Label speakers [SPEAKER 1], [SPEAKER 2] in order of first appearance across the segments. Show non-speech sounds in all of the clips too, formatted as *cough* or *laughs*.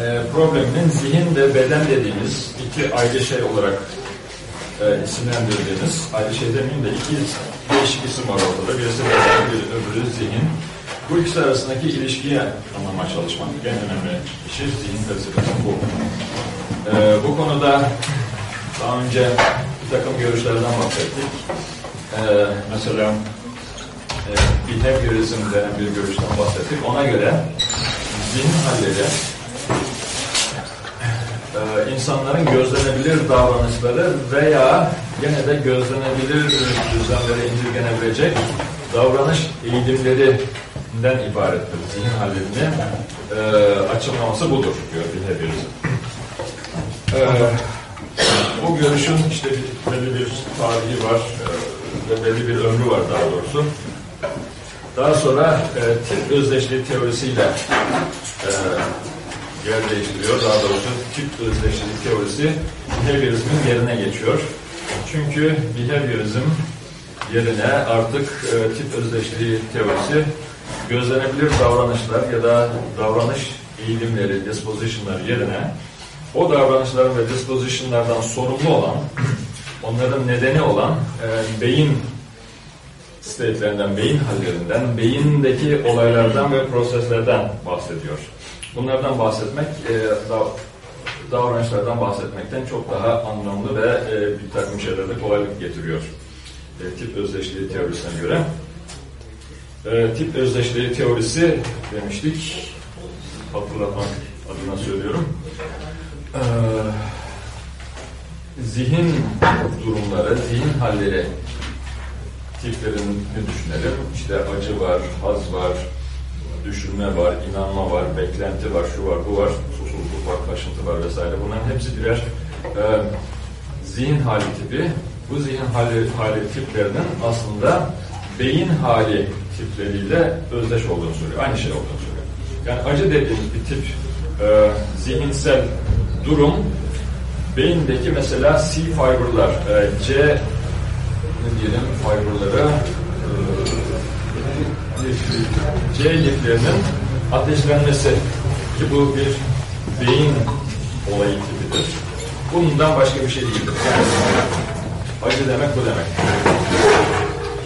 [SPEAKER 1] e, probleminin zihin ve beden dediğimiz iki ayrı şey olarak e, isimlendirdiğimiz, ayrı şey demeyeyim de iki değişik isim var ortada. Birisi beden, bir öbürü zihin. Bu ikisi arasındaki ilişkiyi anlamaya çalışmak en önemli işi zihin felsefesi bu. E, bu konuda daha önce bir takım görüşlerden bahsettik. E, mesela e, behaviorism denen bir görüşten bahsettik. Ona göre zihin halleri e, insanların gözlenebilir davranışları veya gene de gözlenebilir düzenlere indirgenebilecek davranış eğilimlerinden ibarettir. Zihin hallerini e, açıklaması budur diyor behaviorism. E, bu görüşün işte belli bir tarihi var e, ve belli bir ömrü var daha doğrusu. Daha sonra e, özdeşliği teorisiyle e, yer değiştiriyor. Daha doğrusu tip özdeşliği teorisi behaviorizmin yerine geçiyor. Çünkü behaviorizm yerine artık e, tip özdeşliği teorisi gözlenebilir davranışlar ya da davranış eğilimleri, dispositionlar yerine o davranışların ve dispositionlardan sorumlu olan, *clears throat* onların nedeni olan e, beyin state'lerinden, beyin hallerinden, beyindeki olaylardan ve proseslerden bahsediyor. Bunlardan bahsetmek, e, dav davranışlardan bahsetmekten çok daha anlamlı ve e, bir şeylerde kolaylık getiriyor. E, tip özdeşliği teorisine göre. E, tip özdeşliği teorisi demiştik, hatırlatmak adına söylüyorum. E, zihin durumları, zihin halleri tiplerini düşünelim. İşte acı var, haz var, düşünme var, inanma var, beklenti var, şu var, bu var, susuzluk var, kaşıntı var vesaire. Bunların hepsi birer e, zihin hali tipi. Bu zihin hali, hali tiplerinin aslında beyin hali tipleriyle özdeş olduğunu söylüyor. Aynı şey olduğunu söylüyor. Yani acı dediğimiz bir tip e, zihinsel durum beyindeki mesela C fiber'lar, e, C ne diyelim fiber'ları e, C liflerinin ateşlenmesi ki bu bir beyin olayı tipidir. Bundan başka bir şey değildir. Yani acı demek bu demek.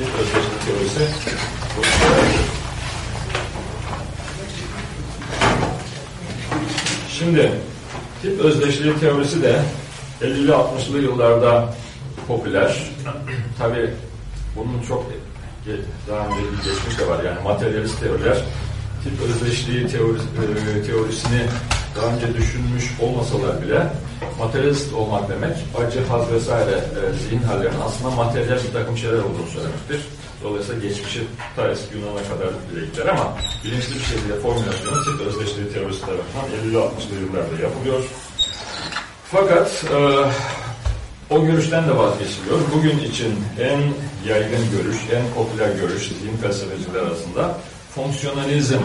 [SPEAKER 1] Hit özdeşlik teorisi bu. Şimdi tip özdeşliği teorisi de 50'li 60'lı yıllarda popüler. Tabi bunun çok daha önce bir geçmiş de var yani materyalist teoriler tip özdeşliği teori, e, teorisini daha önce düşünmüş olmasalar bile materyalist olmak demek acı, haz vesaire e, zihin hallerinin aslında materyal bir takım şeyler olduğunu söylemektir. Dolayısıyla geçmişi ta eski Yunan'a kadar bile ama bilinçli bir şekilde formülasyonu tip özdeşliği teorisi tarafından 50-60'lı yıllarda yapılıyor. Fakat e, o görüşten de vazgeçiliyor. Bugün için en yaygın görüş, en popüler görüş din felsefeciler arasında fonksiyonalizm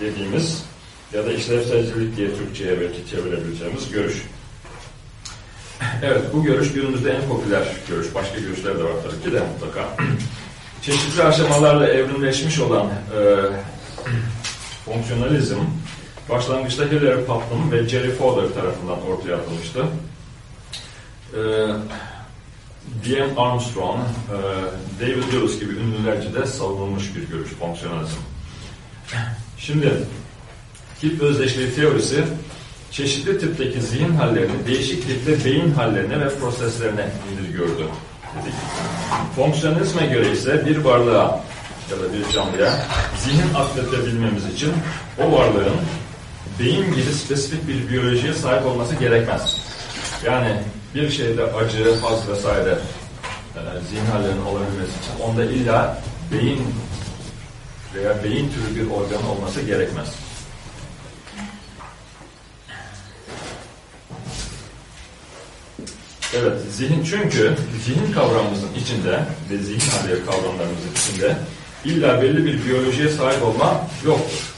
[SPEAKER 1] dediğimiz ya da işlevselcilik diye Türkçe'ye belki çevirebileceğimiz görüş. Evet, bu görüş günümüzde en popüler görüş. Başka görüşler de var tabii ki de mutlaka. *clears throat* Çeşitli aşamalarla evrimleşmiş olan e, fonksiyonalizm, başlangıçta Hilary Putnam ve Jerry Fowler tarafından ortaya atılmıştı. E, D.M. Armstrong, e, David Lewis gibi ünlülerce de savunulmuş bir görüş fonksiyonalizm. Şimdi tip özdeşliği teorisi çeşitli tipteki zihin hallerini değişik tipte beyin hallerine ve proseslerine indirgördü. Dedik. Fonksiyonizme göre ise bir varlığa ya da bir canlıya zihin atfedebilmemiz için o varlığın beyin gibi spesifik bir biyolojiye sahip olması gerekmez. Yani bir şeyde acı, haz vesaire e, zihin olabilmesi için onda illa beyin veya beyin türü bir organ olması gerekmez. Evet, zihin çünkü zihin kavramımızın içinde ve zihin halleri kavramlarımızın içinde illa belli bir biyolojiye sahip olma yoktur.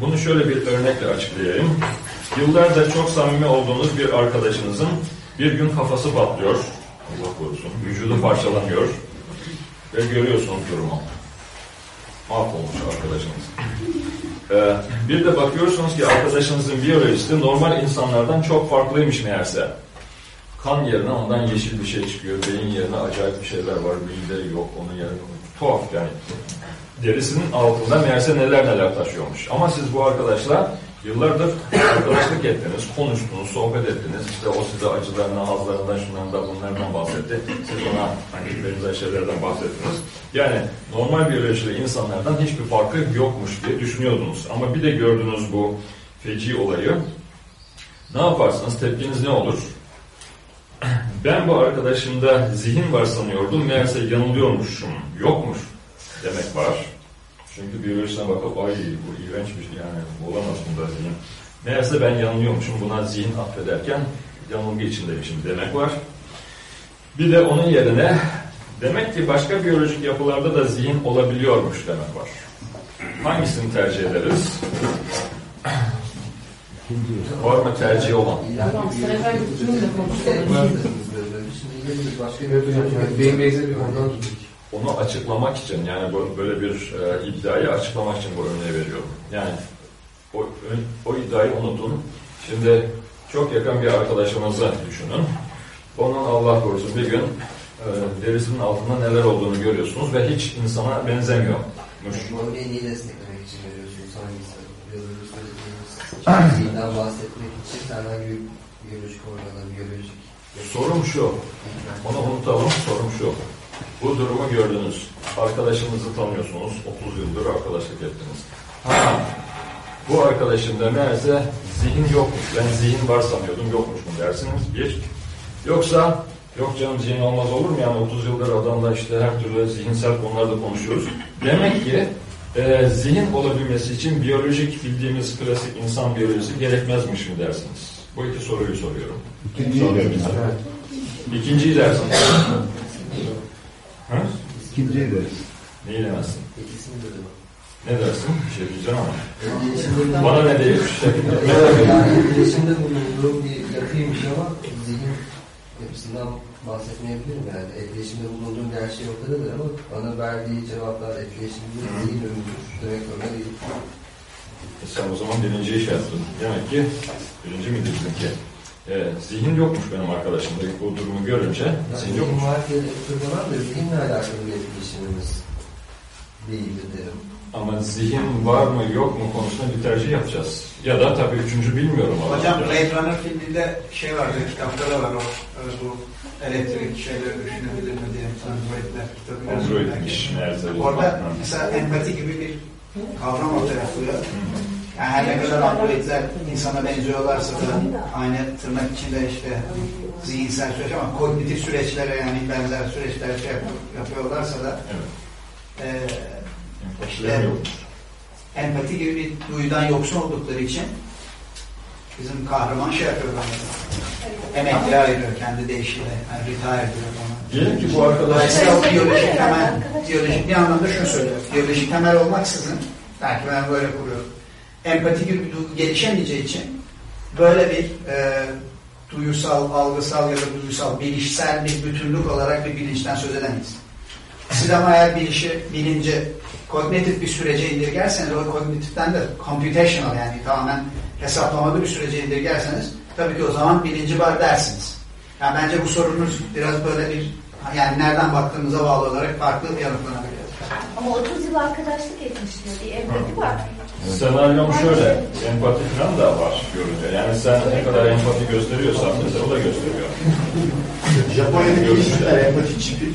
[SPEAKER 1] Bunu şöyle bir örnekle açıklayayım. Yıllardır çok samimi olduğunuz bir arkadaşınızın bir gün kafası patlıyor, Allah korusun, vücudu parçalanıyor ve görüyorsunuz durumu. mahvolmuş arkadaşınız. Ee, bir de bakıyorsunuz ki arkadaşınızın biyolojisi normal insanlardan çok farklıymış meğerse. Kan yerine ondan yeşil bir şey çıkıyor. Beyin yerine acayip bir şeyler var. Mide yok. Onun yerine tuhaf yani. Derisinin altında meğerse neler neler taşıyormuş. Ama siz bu arkadaşla yıllardır arkadaşlık ettiniz, konuştunuz, sohbet ettiniz. İşte o size acılarından, hazlarından, şunlarından, bunlardan bahsetti. Siz ona hani benzer bahsettiniz. Yani normal biyolojili insanlardan hiçbir farkı yokmuş diye düşünüyordunuz. Ama bir de gördünüz bu feci olayı. Ne yaparsınız? Tepkiniz ne olur? Ben bu arkadaşımda zihin var sanıyordum. Meğerse yanılıyormuşum. Yokmuş demek var. Çünkü biyolojisine bakıp ay bu iğrençmiş yani olamaz bunda zihin. Meğerse ben yanılıyormuşum. Buna zihin affederken yanılgı içindeymişim demek var. Bir de onun yerine demek ki başka biyolojik yapılarda da zihin olabiliyormuş demek var. Hangisini tercih ederiz? Var mı tercih olan?
[SPEAKER 2] Tamam, sen efendim bütünüyle konuşalım.
[SPEAKER 3] Başka bir beyin benzer bir organ tuttuk.
[SPEAKER 1] Onu açıklamak için yani böyle bir e, iddiayı açıklamak için bu örneği veriyorum. Yani o, o iddiayı unutun. Şimdi çok yakın bir arkadaşımızı düşünün. Onun Allah korusun bir gün e, derisinin altında neler olduğunu görüyorsunuz ve hiç insana benzemiyormuş.
[SPEAKER 3] Bunu en iyi desteklemek için veriyorsunuz hangisi? Biyolojik söylediğiniz bahsetmek için herhangi bir biyolojik organa, biyolojik
[SPEAKER 1] Sorum şu, onu unutalım, sorum şu. Bu durumu gördünüz. Arkadaşınızı tanıyorsunuz. 30 yıldır arkadaşlık ettiniz. Ha, bu arkadaşımda meğerse zihin yokmuş. Ben zihin var sanıyordum, yokmuş mu dersiniz. Bir. Yoksa, yok canım zihin olmaz olur mu? Yani 30 yıldır adamla işte her türlü zihinsel konularda konuşuyoruz. Demek ki e, zihin olabilmesi için biyolojik bildiğimiz klasik insan biyolojisi gerekmezmiş mi dersiniz? Bu iki soruyu soruyorum.
[SPEAKER 4] İkinciyi
[SPEAKER 1] size. İkinciyi dersin. Ha?
[SPEAKER 4] İkinciyi deriz.
[SPEAKER 1] Neyi demezsin?
[SPEAKER 3] ikisini de de
[SPEAKER 1] Ne dersin? Bir şey diyeceğim ama. Bana ne değil? Şey,
[SPEAKER 3] yani etkileşimde bulunduğum bir yapıymış ama zihin yapısından bahsetmeyebilirim yani. Etkileşimde bulunduğum bir her şey ortadadır ama bana verdiği cevaplar etkileşimde zihin ömür demek zorunda değil.
[SPEAKER 1] E sen o zaman birinci iş yaptın. Demek ki birinci mi dedin ki? E, zihin yokmuş benim arkadaşımda. Bu durumu görünce zihin
[SPEAKER 3] Yani
[SPEAKER 1] yokmuş.
[SPEAKER 3] zihin var diye kurbanan da zihinle alakalı bir etkileşimimiz değildir derim.
[SPEAKER 1] Ama zihin var mı yok mu konusunda bir tercih yapacağız. Ya da tabii üçüncü bilmiyorum.
[SPEAKER 5] Hocam Blade Runner filminde şey vardı, kitapta da var o, bu elektrik şeyleri düşünebilir mi diye androidler kitabı.
[SPEAKER 1] Androidmiş.
[SPEAKER 5] Orada mesela empati gibi bir kavram ortaya atılıyor. Yani her ne kadar androidler insana benziyorlarsa da aynı tırnak içinde işte zihinsel süreç ama kognitif süreçlere yani benzer süreçler şey yap- yapıyorlarsa da
[SPEAKER 1] Evet.
[SPEAKER 5] e,
[SPEAKER 1] yok.
[SPEAKER 5] empati gibi bir duyudan yoksun oldukları için bizim kahraman şey yapıyor bana. Emekli ayırıyor kendi deyişiyle. Yani retire ediyor bana.
[SPEAKER 1] Diyelim ki bu arkadaş
[SPEAKER 5] Dolayısıyla o biyolojik temel, biyolojik bir anlamda şunu söylüyor. Biyolojik temel olmaksızın, belki ben böyle kuruyorum. Empati gibi bir duygu gelişemeyeceği için böyle bir e, duyusal, algısal ya da duygusal, bilişsel bir bütünlük olarak bir bilinçten söz edemeyiz. Siz ama eğer bilişi, bilinci kognitif bir sürece indirgerseniz, o kognitiften de computational yani tamamen hesaplamalı bir sürece indirgerseniz, tabii ki o zaman bilinci var dersiniz. Yani bence bu sorunuz biraz böyle bir, yani nereden baktığınıza bağlı olarak farklı yanıtlanabilir.
[SPEAKER 6] Ama 30 yıl arkadaşlık etmiş diyor. Bir empati var.
[SPEAKER 1] Senaryom şöyle, empati falan da var görünce. Yani sen ne kadar empati gösteriyorsan mesela o da gösteriyor.
[SPEAKER 4] Japonya'daki
[SPEAKER 1] Görüşte.
[SPEAKER 4] işçiler empati çipi.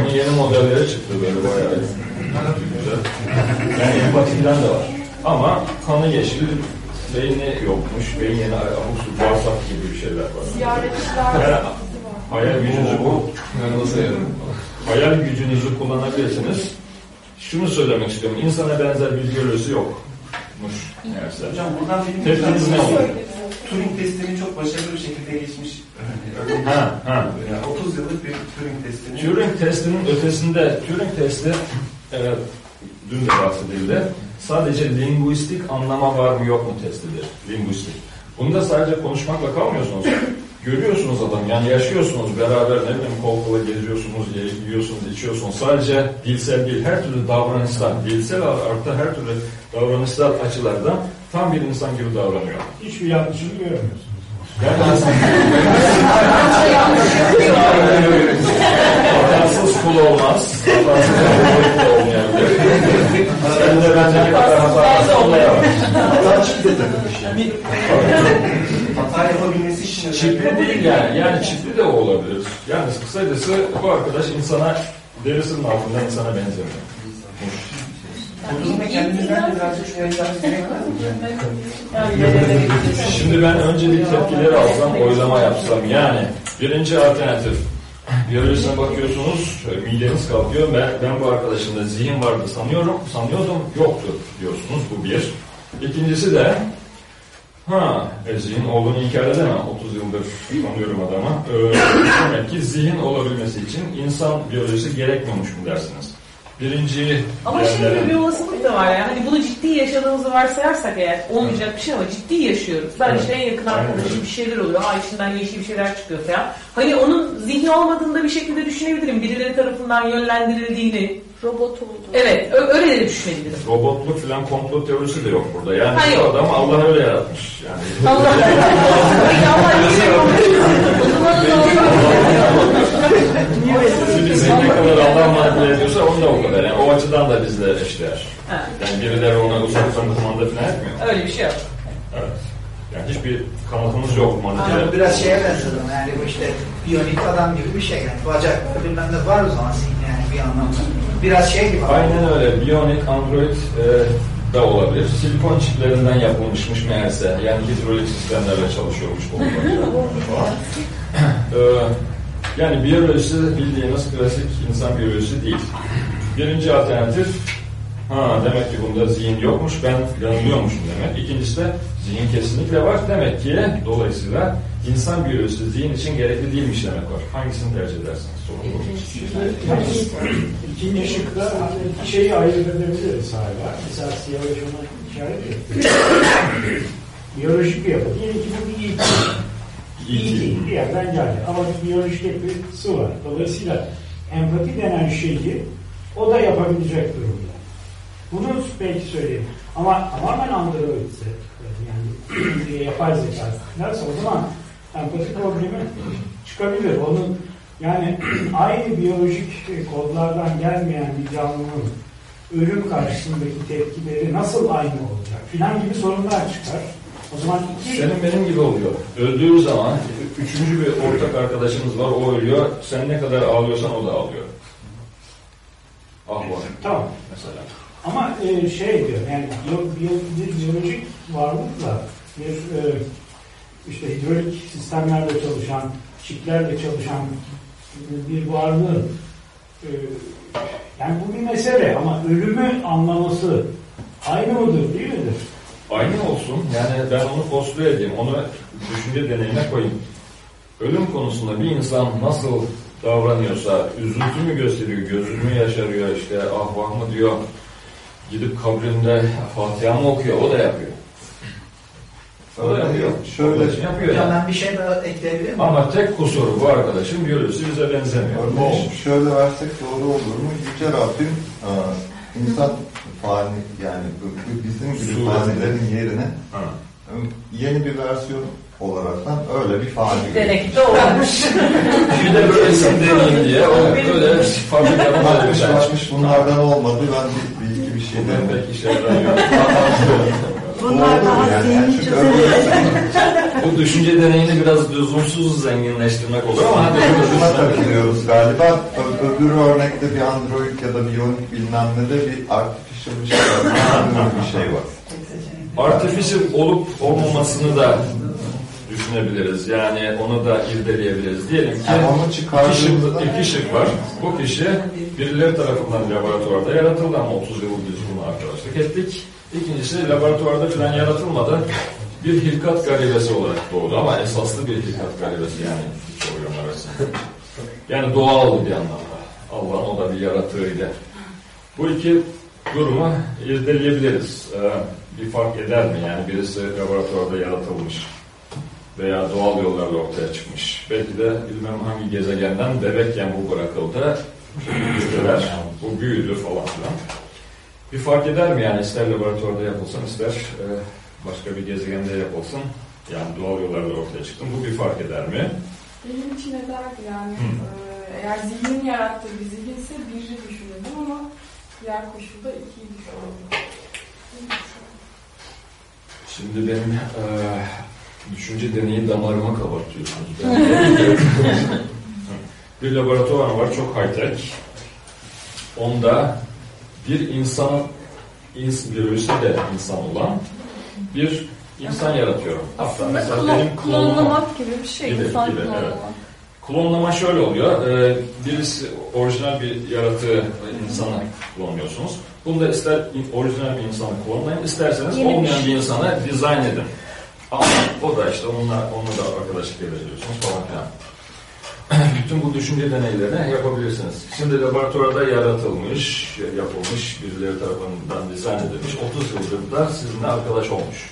[SPEAKER 1] Onun yeni modelleri çıktı böyle bayağı güzel. Yani empati falan da var. Ama kanı yeşil, beyni yokmuş, beyin yeni abuk bağırsak gibi bir şeyler var.
[SPEAKER 2] Ziyaretçiler
[SPEAKER 1] Yani hayal gücünüzü bu, hayal gücünüzü kullanabilirsiniz. Şunu söylemek istiyorum, insana benzer bir biyolojisi yokmuş meğerse.
[SPEAKER 7] Hocam buradan benim
[SPEAKER 1] Tepkiniz ne olur?
[SPEAKER 7] Turing testini çok başarılı bir şekilde geçmiş. *laughs*
[SPEAKER 1] Ha, ha.
[SPEAKER 7] Yani 30 yıllık bir Turing testini.
[SPEAKER 1] Turing testinin ötesinde, Turing testi evet, dün de bahsedildi. Sadece linguistik anlama var mı yok mu testidir. Linguistik. Bunda sadece konuşmakla kalmıyorsunuz. Görüyorsunuz adam yani yaşıyorsunuz beraber ne bileyim kol kola geziyorsunuz, yiyorsunuz, içiyorsunuz. Sadece dilsel değil her türlü davranışlar, dilsel artı her türlü davranışlar açılardan tam bir insan gibi davranıyor.
[SPEAKER 8] Hiçbir yanlışını görmüyorsunuz.
[SPEAKER 1] Yani hatasız kul olmaz. Hatasız kul olmayabilir. Sen de bence ne kadar hatasız kul yapar.
[SPEAKER 4] Hatta çip de takılmış yani.
[SPEAKER 7] Hata yapabilmesi için
[SPEAKER 1] Çipli değil yani. Yani çipli de o olabilir. Yani kısacası bu arkadaş insana derisinin altında insana benzemiyor. *laughs* Şimdi ben önce bir tepkileri alsam, oylama yapsam. Yani birinci alternatif. Biyolojisine bakıyorsunuz, mideniz kalkıyor. Ben, ben bu arkadaşımda zihin vardı sanıyorum, sanıyordum, yoktu diyorsunuz. Bu bir. İkincisi de Ha, e, zihin olduğunu inkar edemem. 30 yıldır tanıyorum adamı. Ee, demek ki zihin olabilmesi için insan biyolojisi gerekmiyormuş mu dersiniz? Birinci
[SPEAKER 2] Ama şimdi
[SPEAKER 1] yerlerin-
[SPEAKER 2] bir olasılık da var yani. Hani bunu ciddi yaşadığımızı varsayarsak eğer olmayacak bir şey ama ciddi yaşıyoruz. Ben
[SPEAKER 1] Evet.
[SPEAKER 2] işte en yakın arkadaşım bir şeyler oluyor. Aa içinden yeşil bir şeyler çıkıyor falan. Hani onun zihni olmadığında bir şekilde düşünebilirim. Birileri tarafından yönlendirildiğini.
[SPEAKER 6] Robot oldu.
[SPEAKER 2] Evet öyle de düşünebilirim.
[SPEAKER 1] Robotluk falan komplo teorisi de yok burada. Yani
[SPEAKER 2] Hayır.
[SPEAKER 1] adam Allah öyle yaratmış. Yani
[SPEAKER 2] Allah *laughs* Peki Allah niye *laughs* O zaman *laughs*
[SPEAKER 1] Bizi ne kadar Allah manipüle ediyorsa onu da o kadar. Yani o açıdan da bizle eşdeğer.
[SPEAKER 2] Ha,
[SPEAKER 1] Yani birileri ona uzaktan kumanda falan etmiyor.
[SPEAKER 2] öyle bir şey yok.
[SPEAKER 1] Evet. Yani hiçbir kanıtımız yok
[SPEAKER 5] Ama bu
[SPEAKER 1] manipüle.
[SPEAKER 5] biraz şeye ama yani bu işte biyonik adam gibi bir şey yani bacak bilmem ne var o zaman senin yani bir anlamda. Biraz şey gibi.
[SPEAKER 1] Aynen öyle. Biyonik Android e, da olabilir. Silikon çiplerinden yapılmışmış meğerse. Yani hidrolik sistemlerle çalışıyormuş bu. *laughs* Ee, yani biyolojisi bildiğiniz klasik insan biyolojisi değil. Birinci alternatif, ha demek ki bunda zihin yokmuş, ben yanılıyormuşum demek. İkincisi de zihin kesinlikle var. Demek ki dolayısıyla insan biyolojisi zihin için gerekli değilmiş demek var. Hangisini tercih edersiniz? Sorun bu.
[SPEAKER 8] İkinci şıkta iki şeyi ayırt edebiliriz hala. Mesela Siyah ona işaret etti. *laughs* Biyolojik bir yapı. Diyelim ki bu bir ilk. İyi bir yerden geldi. Ama bir biyolojik yapısı var. Dolayısıyla empati denen şeyi o da yapabilecek durumda. Bunu belki söyleyeyim. Ama tamamen androidse yani *clears throat* yapay zeka derse o zaman empati problemi çıkabilir. Onun yani *clears throat* aynı biyolojik kodlardan gelmeyen bir canlının ölüm karşısındaki tepkileri nasıl aynı olacak filan gibi sorunlar çıkar. O zaman iki
[SPEAKER 1] Senin benim gibi oluyor. Öldüğü zaman üçüncü bir ortak arkadaşımız var, o ölüyor. Sen ne kadar ağlıyorsan o da ağlıyor. Ah var
[SPEAKER 8] tamam.
[SPEAKER 1] mesela.
[SPEAKER 8] Ama e, şey diyor yani biyo- bir biyolojik varlıkla bir e, işte hidrolik sistemlerle çalışan, çiplerle çalışan bir varlığın e, yani bu bir mesele ama ölümü anlaması aynı mıdır değil midir?
[SPEAKER 1] Aynı olsun. Yani ben onu postüle edeyim. Onu düşünce deneyine koyayım. Ölüm konusunda bir insan nasıl davranıyorsa, üzüntü mü gösteriyor, gözünü yaşarıyor, işte ah vah mı diyor, gidip kabrinde Fatiha mı okuyor, o da yapıyor. O da yapıyor.
[SPEAKER 4] Şöyle-
[SPEAKER 1] Arkadaşın yapıyor
[SPEAKER 5] Hocam
[SPEAKER 1] yani.
[SPEAKER 5] ben bir şey daha ekleyebilir miyim?
[SPEAKER 1] Ama tek kusuru bu arkadaşın biyolojisi bize benzemiyor.
[SPEAKER 9] Örneğin şöyle versek doğru olur mu? Yüce Rabbim insan fani yani bizim gibi fanilerin yerine
[SPEAKER 1] Ha.
[SPEAKER 9] yeni bir versiyon olaraktan öyle bir fani.
[SPEAKER 2] Demek ki olmuş. *laughs*
[SPEAKER 1] Bir de böyle deneyim diye o böyle fabrikada *laughs*
[SPEAKER 9] Bakmış
[SPEAKER 1] böyle
[SPEAKER 9] bakmış bunlardan olmadı ben bir, bir iki bir şey demek.
[SPEAKER 1] pek işe yaramıyor. *laughs*
[SPEAKER 9] Bunlar daha yani. çünkü öbür-
[SPEAKER 1] Bu düşünce deneyini biraz lüzumsuz zenginleştirmek olur ama hadi
[SPEAKER 9] Şuna takılıyoruz galiba. Öbür örnekte bir android ya da biyonik bilmem ne de bir bir şey var. Bir şey var.
[SPEAKER 1] Artificial olup olmamasını da düşünebiliriz. Yani onu da irdeleyebiliriz. Diyelim ki
[SPEAKER 9] Yani onu
[SPEAKER 1] iki şık, iki şık var. Bu kişi birileri tarafından laboratuvarda yaratıldı ama 30 yıl biz bununla arkadaşlık ettik. İkincisi laboratuvarda falan yaratılmadı. Bir hilkat garibesi olarak doğdu ama esaslı bir hilkat garibesi yani soruyorum arasında. Yani doğal bir anlamda. Allah'ın o da bir yaratığıydı. Bu iki durumu irdeleyebiliriz. Ee, bir fark eder mi? Yani birisi laboratuvarda yaratılmış. veya doğal yollarla ortaya çıkmış. Belki de bilmem hangi gezegenden bebekken bu bırakıldı. Güçteler, bu büyüdü falan filan. Bir fark eder mi yani ister laboratuvarda yapılsın ister e, başka bir gezegende yapılsın. Yani doğal yollarla ortaya çıktım. Bu bir fark eder mi?
[SPEAKER 10] Benim için ederdi yani.
[SPEAKER 1] Hı.
[SPEAKER 10] Ee, eğer zihnin yarattığı bir zihinse ama diğer koşulda ikiyi düşünürdüm.
[SPEAKER 1] Şimdi benim e, düşünce deneyi damarıma kabartıyorsunuz. *laughs* Bir laboratuvar var çok high tech. Onda bir insan, ins, biyolojisi de insan olan bir insan yaratıyorum. Hatta
[SPEAKER 11] Aslında
[SPEAKER 1] mesela
[SPEAKER 11] klon,
[SPEAKER 1] benim
[SPEAKER 11] klonlamak gibi bir şey.
[SPEAKER 1] Gibi,
[SPEAKER 11] insan
[SPEAKER 1] gibi,
[SPEAKER 11] klonlamak.
[SPEAKER 1] evet. Klonlama şöyle oluyor. Ee, birisi orijinal bir yaratığı insana klonluyorsunuz. Bunda ister orijinal bir insanı klonlayın, isterseniz
[SPEAKER 11] Yeni bir
[SPEAKER 1] olmayan
[SPEAKER 11] şey.
[SPEAKER 1] bir insana dizayn edin. Ama o da işte onunla, onunla da arkadaşlık ediyorsunuz falan filan. *clears throat* Bütün bu düşünce deneylerini yapabilirsiniz. Şimdi laboratuvarda yaratılmış, yapılmış, birileri tarafından dizayn edilmiş, 30 yıldır da sizinle arkadaş olmuş.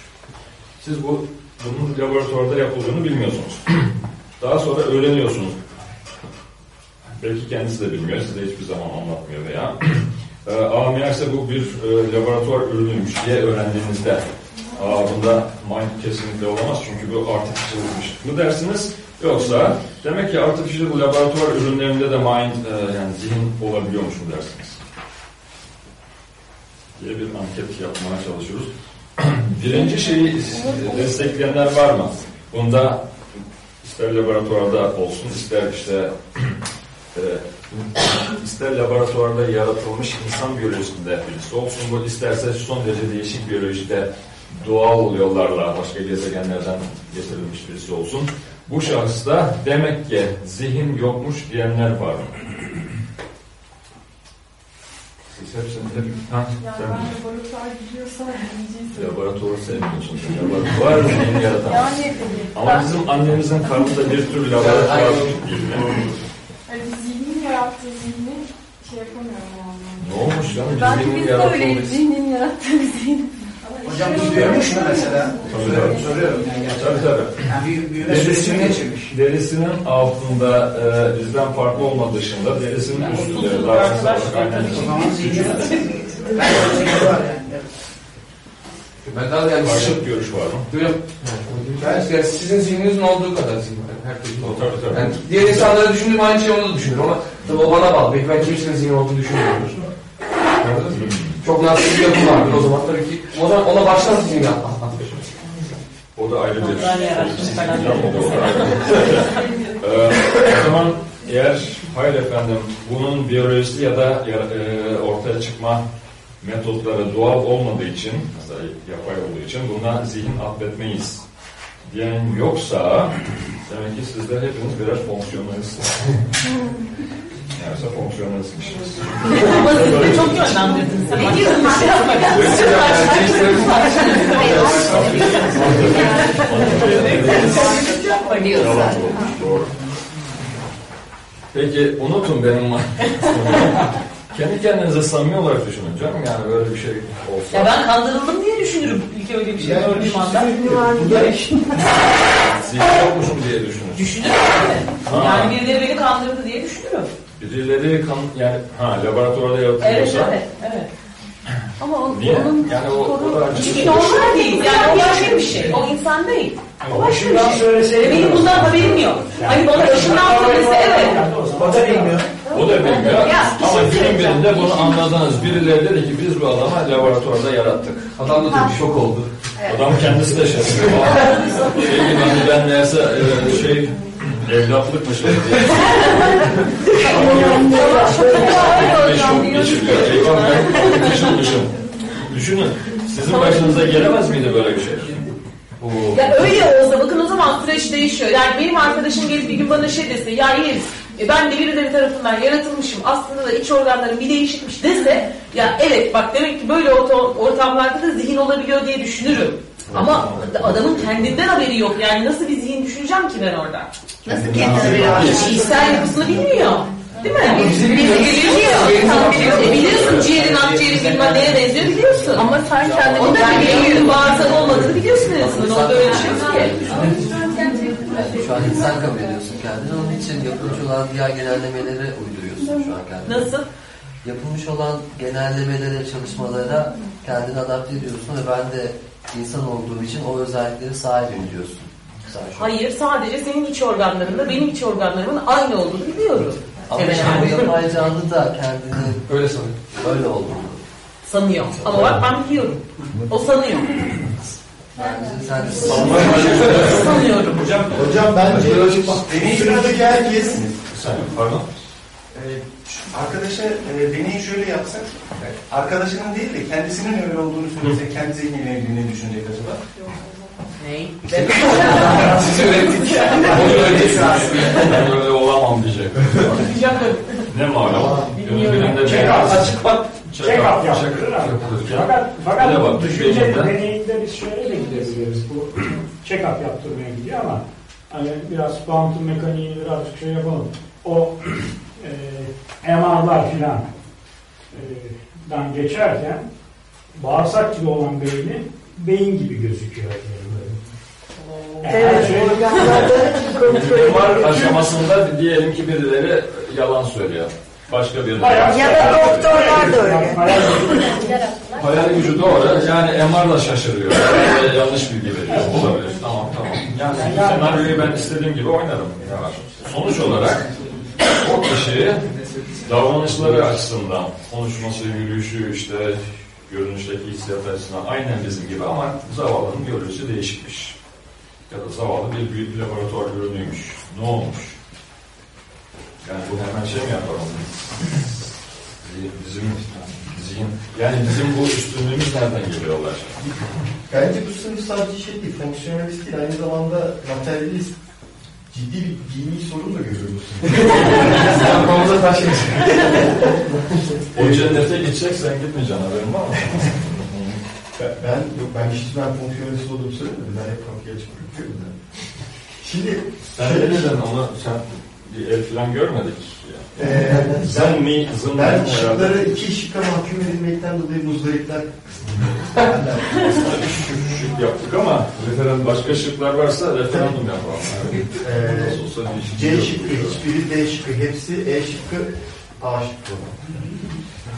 [SPEAKER 1] Siz bu bunun laboratuvarda yapıldığını bilmiyorsunuz. *clears throat* Daha sonra öğreniyorsunuz. Belki kendisi de bilmiyor, size hiçbir zaman anlatmıyor veya *clears throat* aa meğerse bu bir e, laboratuvar ürünüymüş diye öğrendiğinizde aa bunda mind kesinlikle olamaz çünkü bu artificialmiş mı dersiniz? Yoksa demek ki artificial laboratuvar ürünlerinde de mind e, yani zihin olabiliyormuş mu dersiniz? diye bir anket yapmaya çalışıyoruz. *clears throat* Birinci şeyi destekleyenler var mı? Bunda ister laboratuvarda olsun, ister işte *clears throat* e, ister laboratuvarda yaratılmış insan biyolojisinde birisi olsun, bu isterse son derece değişik biyolojide doğal yollarla başka gezegenlerden getirilmiş birisi olsun. Bu şahısta demek ki zihin yokmuş diyenler var? Siz hepsini hep... Ha,
[SPEAKER 10] Yani
[SPEAKER 1] sen
[SPEAKER 10] ben laboratuvar gidiyorsam diyeceğiz.
[SPEAKER 1] Laboratuvarı sevmiyorsun. Laboratuvar zihin yaratan.
[SPEAKER 11] Yani
[SPEAKER 1] Ama
[SPEAKER 11] ben-
[SPEAKER 1] bizim annemizin karnında bir tür laboratuvar mi?
[SPEAKER 10] Yani zihnin yarattığı zihni şey yapamıyorum yani.
[SPEAKER 1] Ne olmuş canım?
[SPEAKER 11] belki biz de öyleyiz. Zihnin yarattığı bir zihin.
[SPEAKER 5] Hocam bu büyümüş mü mesela?
[SPEAKER 1] Tabii,
[SPEAKER 5] Soruyorum,
[SPEAKER 1] tabii.
[SPEAKER 5] soruyorum yani
[SPEAKER 1] Tabii tabii.
[SPEAKER 5] Yani büyü, büyüme sürecini geçirmiş.
[SPEAKER 1] Derisinin altında e, bizden farklı olma dışında derisinin üstünde daha kısa olarak aynen.
[SPEAKER 5] O zaman zihni Ben yani.
[SPEAKER 12] Daha yani
[SPEAKER 1] Karşıt görüş var mı?
[SPEAKER 12] Buyurun. Ben yani sizin zihninizin olduğu kadar zihin var. Herkesin olduğu.
[SPEAKER 1] Tabii tabii.
[SPEAKER 12] Yani diğer insanlara düşündüğüm aynı şeyi onu da düşünürüm ama tabii o bana bağlı. Belki ben kimisinin zihni olduğunu düşünmüyordur. Anladınız mı? Çok nazik bir yapım vardır o zaman tabii ki. O zaman ona baştan zihin yapmak.
[SPEAKER 1] O da ayrı bir. O da- ayrı bir- *laughs* Ee, o zaman eğer hayır efendim bunun biyolojisi ya da e, ortaya çıkma metotları doğal olmadığı için mesela yapay olduğu için buna zihin atfetmeyiz diyen yoksa demek ki sizler hepiniz birer fonksiyonalistsiniz. *laughs* Yoksa
[SPEAKER 2] siz de çok yönlendirdin sen. Peki,
[SPEAKER 1] doğru. Unutun benim Kendi kendinize samimi olarak düşünün canım yani böyle bir şey olsa.
[SPEAKER 2] Ya ben kandırıldım diye düşünürüm ilk öyle bir şey
[SPEAKER 5] Yani
[SPEAKER 2] gördüğüm anda.
[SPEAKER 1] Zihin yokmuşum diye düşünün.
[SPEAKER 2] Düşünürüm. Yani birileri beni kandırdı diye düşünürüm.
[SPEAKER 1] Birileri kan, yani ha laboratuvarda
[SPEAKER 2] Evet, evet, evet.
[SPEAKER 11] Ama on,
[SPEAKER 1] Niye?
[SPEAKER 11] onun
[SPEAKER 1] Yani o, o da acı bir
[SPEAKER 2] Çünkü
[SPEAKER 1] şey.
[SPEAKER 2] normal değil. Yani o başka bir şey. O insan değil. O başka bir
[SPEAKER 8] Başından
[SPEAKER 2] şey.
[SPEAKER 8] söyleseydim.
[SPEAKER 2] Ve benim bundan haberim yok. Hani bana başından söylese evet.
[SPEAKER 5] O da bilmiyor.
[SPEAKER 1] O da bilmiyor.
[SPEAKER 2] Ya,
[SPEAKER 1] Ama günün birinde bunu anladınız. Birileri dedi ki biz bu adamı laboratuvarda yarattık.
[SPEAKER 12] Adam da tabii şok oldu.
[SPEAKER 1] Adam kendisi de şaşırıyor. Aa, *laughs* şey gibi hani ben neyse e, şey evlatlıkmış öyle diye. Meşhur *laughs* geçiriyor. Eyvah ben taşınmışım. Düşünün. Sizin başınıza gelemez miydi böyle bir şey?
[SPEAKER 2] Ya öyle olsa bakın o zaman süreç değişiyor. Yani benim arkadaşım gelip bir gün bana şey dese ya Yeliz e, ben de birileri tarafından yaratılmışım aslında da iç organlarım bir değişikmiş dese ya evet bak demek ki böyle orta- ortamlarda da zihin olabiliyor diye düşünürüm. Ama adamın kendinden haberi yok. Yani nasıl bir zihin düşüneceğim ki ben orada?
[SPEAKER 6] Nasıl kendine bir ağrı?
[SPEAKER 2] İçsel yapısını bilmiyor. Değil mi?
[SPEAKER 12] Bizi
[SPEAKER 2] Biliyor.
[SPEAKER 12] biliyor.
[SPEAKER 2] Tamam, biliyor. E, biliyorsun ciğerin akciğerin bilmem neye benziyor biliyorsun.
[SPEAKER 11] Ama sen kendini
[SPEAKER 2] Onda biliyorsun bağırsak olmadığını biliyorsun en azından. Onda öyle bir şey yok ki.
[SPEAKER 3] Şu an insan kabul ediyorsun kendini. Onun için yapılmış olan diğer genellemelere uyduruyorsun şu an kendini.
[SPEAKER 2] Nasıl?
[SPEAKER 3] Yapılmış olan genellemelere, çalışmalara kendini adapte ediyorsun ve ben de insan olduğum için o özellikleri sahibim diyorsun.
[SPEAKER 2] Hayır sadece senin iç organlarında benim iç organlarımın aynı olduğunu biliyorum.
[SPEAKER 3] Ama bu
[SPEAKER 2] olarak.
[SPEAKER 3] yapay canlı da kendini
[SPEAKER 12] Öyle sanırım.
[SPEAKER 3] öyle olduğunu.
[SPEAKER 2] Sanıyor. Ama bak ben biliyorum. O sanıyor.
[SPEAKER 3] Bence sen
[SPEAKER 2] Sanıyorum.
[SPEAKER 4] Hocam, hocam bence bu sıradaki herkes
[SPEAKER 1] Sen, pardon.
[SPEAKER 7] Ee, Arkadaşa e, deneyi şöyle yapsak, e, arkadaşının değil de kendisinin öyle olduğunu söylese, kendi zihniyle ilgili ne düşünecek acaba?
[SPEAKER 2] Ney? *laughs*
[SPEAKER 12] Siz öğrettik. Onu öğrettik.
[SPEAKER 1] Ben böyle olamam diyecek. ne malum? Birinde
[SPEAKER 8] Check up.
[SPEAKER 12] Açık bak.
[SPEAKER 8] Check-up yaptırır abi.
[SPEAKER 1] Yapılırken.
[SPEAKER 8] Fakat, fakat düşünce deneyinde biz şöyle de gidebiliriz. Bu check-up yaptırmaya gidiyor ama hani biraz kuantum mekaniğini birazcık şey yapalım. O e, MR'lar filan e, dan geçerken bağırsak gibi olan beyni beyin gibi gözüküyor. Yani her şey-
[SPEAKER 1] MR *laughs* aşamasında diyelim ki birileri yalan söylüyor. Başka birileri.
[SPEAKER 8] Bayağı-
[SPEAKER 11] Ya da doktorlar da öyle.
[SPEAKER 1] Hayal gücü doğru. Yani MR da şaşırıyor. Yani yanlış bilgi veriyor. Olabilir. Tamam tamam. Yani senaryoyu ben istediğim gibi oynarım. Sonuç olarak o kişi davranışları açısından konuşması, yürüyüşü, işte görünüşteki hissiyat açısından aynen bizim gibi ama zavallının biyolojisi değişikmiş. Ya da zavallı bir büyük bir laboratuvar ürünüymüş. Ne olmuş? Yani bu hemen şey mi yapalım? Bizim zihin, yani bizim bu üstünlüğümüz nereden geliyorlar?
[SPEAKER 4] Bence bu sınıf sadece şey değil, fonksiyonelist değil, aynı zamanda materyalist. Ciddi bir dini sorun da görüyor musun?
[SPEAKER 12] Kafamıza taş
[SPEAKER 1] O cennete gideceksen gitmeyeceksin haberin var mı?
[SPEAKER 4] Ben, ben yok ben hiç ben fonksiyonelist olduğumu söylemedim. Ben hep bırakıyorum da. Şimdi
[SPEAKER 1] Sen ne dedin onu sen bir el falan görmedik. Ya.
[SPEAKER 4] Ee,
[SPEAKER 1] Zın mi, zın
[SPEAKER 4] ben şıkları iki şıkka mahkum edilmekten dolayı muzdaripler
[SPEAKER 1] Aslında şık, şık yaptık ama referandum başka şıklar varsa referandum yapalım.
[SPEAKER 4] Ee,
[SPEAKER 1] bir şık
[SPEAKER 4] C şıkkı, hiçbiri D şıkkı, hepsi E şıkkı, A şıkkı.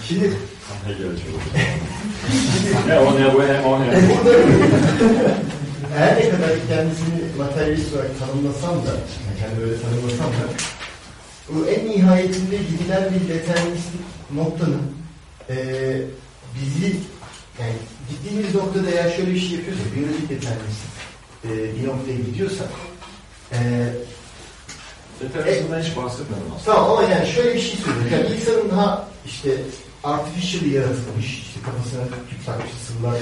[SPEAKER 4] Şimdi
[SPEAKER 1] Ne gelecek Ne o ne bu ne o ne. *laughs*
[SPEAKER 4] burada her ne kadar kendisini materyalist olarak tanımlasam da, yani kendimi öyle tanımlasam da, bu en nihayetinde gidilen bir deterministik noktanın eee bizi yani gittiğimiz noktada eğer şöyle bir şey yapıyorsak, biyolojik determinist eee bir noktaya gidiyorsak eee
[SPEAKER 1] Determinizmden hiç bahsetmedim aslında.
[SPEAKER 4] Tamam ama yani şöyle bir şey söyleyeyim. Yani insanın daha işte artificial yaratılmış, işte kafasına tüp takmış sıvılar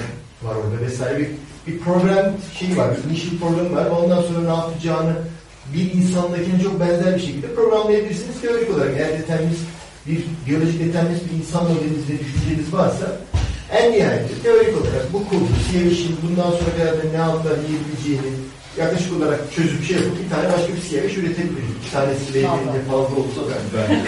[SPEAKER 4] var orada vesaire bir, bir program şeyi var, bir initial program var. Ondan sonra ne yapacağını bir insandakine çok benzer bir şekilde programlayabilirsiniz teorik olarak. Eğer determinist bir biyolojik determinist bir insan modeliniz ve düşünceniz varsa en nihayetinde teorik olarak bu kurgu, siyaveşin bundan sonra kadar ne altlar yiyebileceğini yaklaşık olarak çözüp şey yapıp bir tane başka bir siyaveş üretebiliriz. İki tanesi belirli fazla olsa da.
[SPEAKER 1] Ben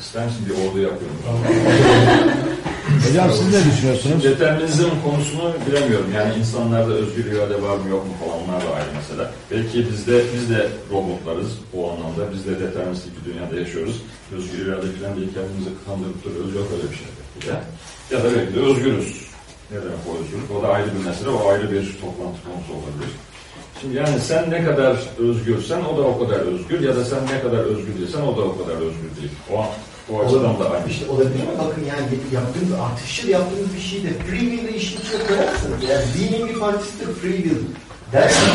[SPEAKER 1] İstersin bir ordu yapıyorum. *laughs* *laughs*
[SPEAKER 13] Hocam siz ne düşünüyorsunuz?
[SPEAKER 1] Determinizm konusunu bilemiyorum. Yani insanlarda özgür irade var mı yok mu falan onlar da ayrı mesela. Belki biz de biz de robotlarız o anlamda. Biz de deterministik bir dünyada yaşıyoruz. Özgür irade falan diye kendimizi kandırıp duruyoruz. Yok öyle bir şey de. Ya da belki de özgürüz. Ne demek o özgürlük? O da ayrı bir mesele. O ayrı bir toplantı konusu olabilir. Şimdi yani sen ne kadar özgürsen o da o kadar özgür ya da sen ne kadar özgür değilsen o da o kadar özgür değil. O, o açıdan da aynı.
[SPEAKER 4] İşte olabilir ama bakın yani yaptığınız, artificial yaptığınız bir şeyde free will'le işin içine koyarsanız yani dinin bir partisidir free will derseniz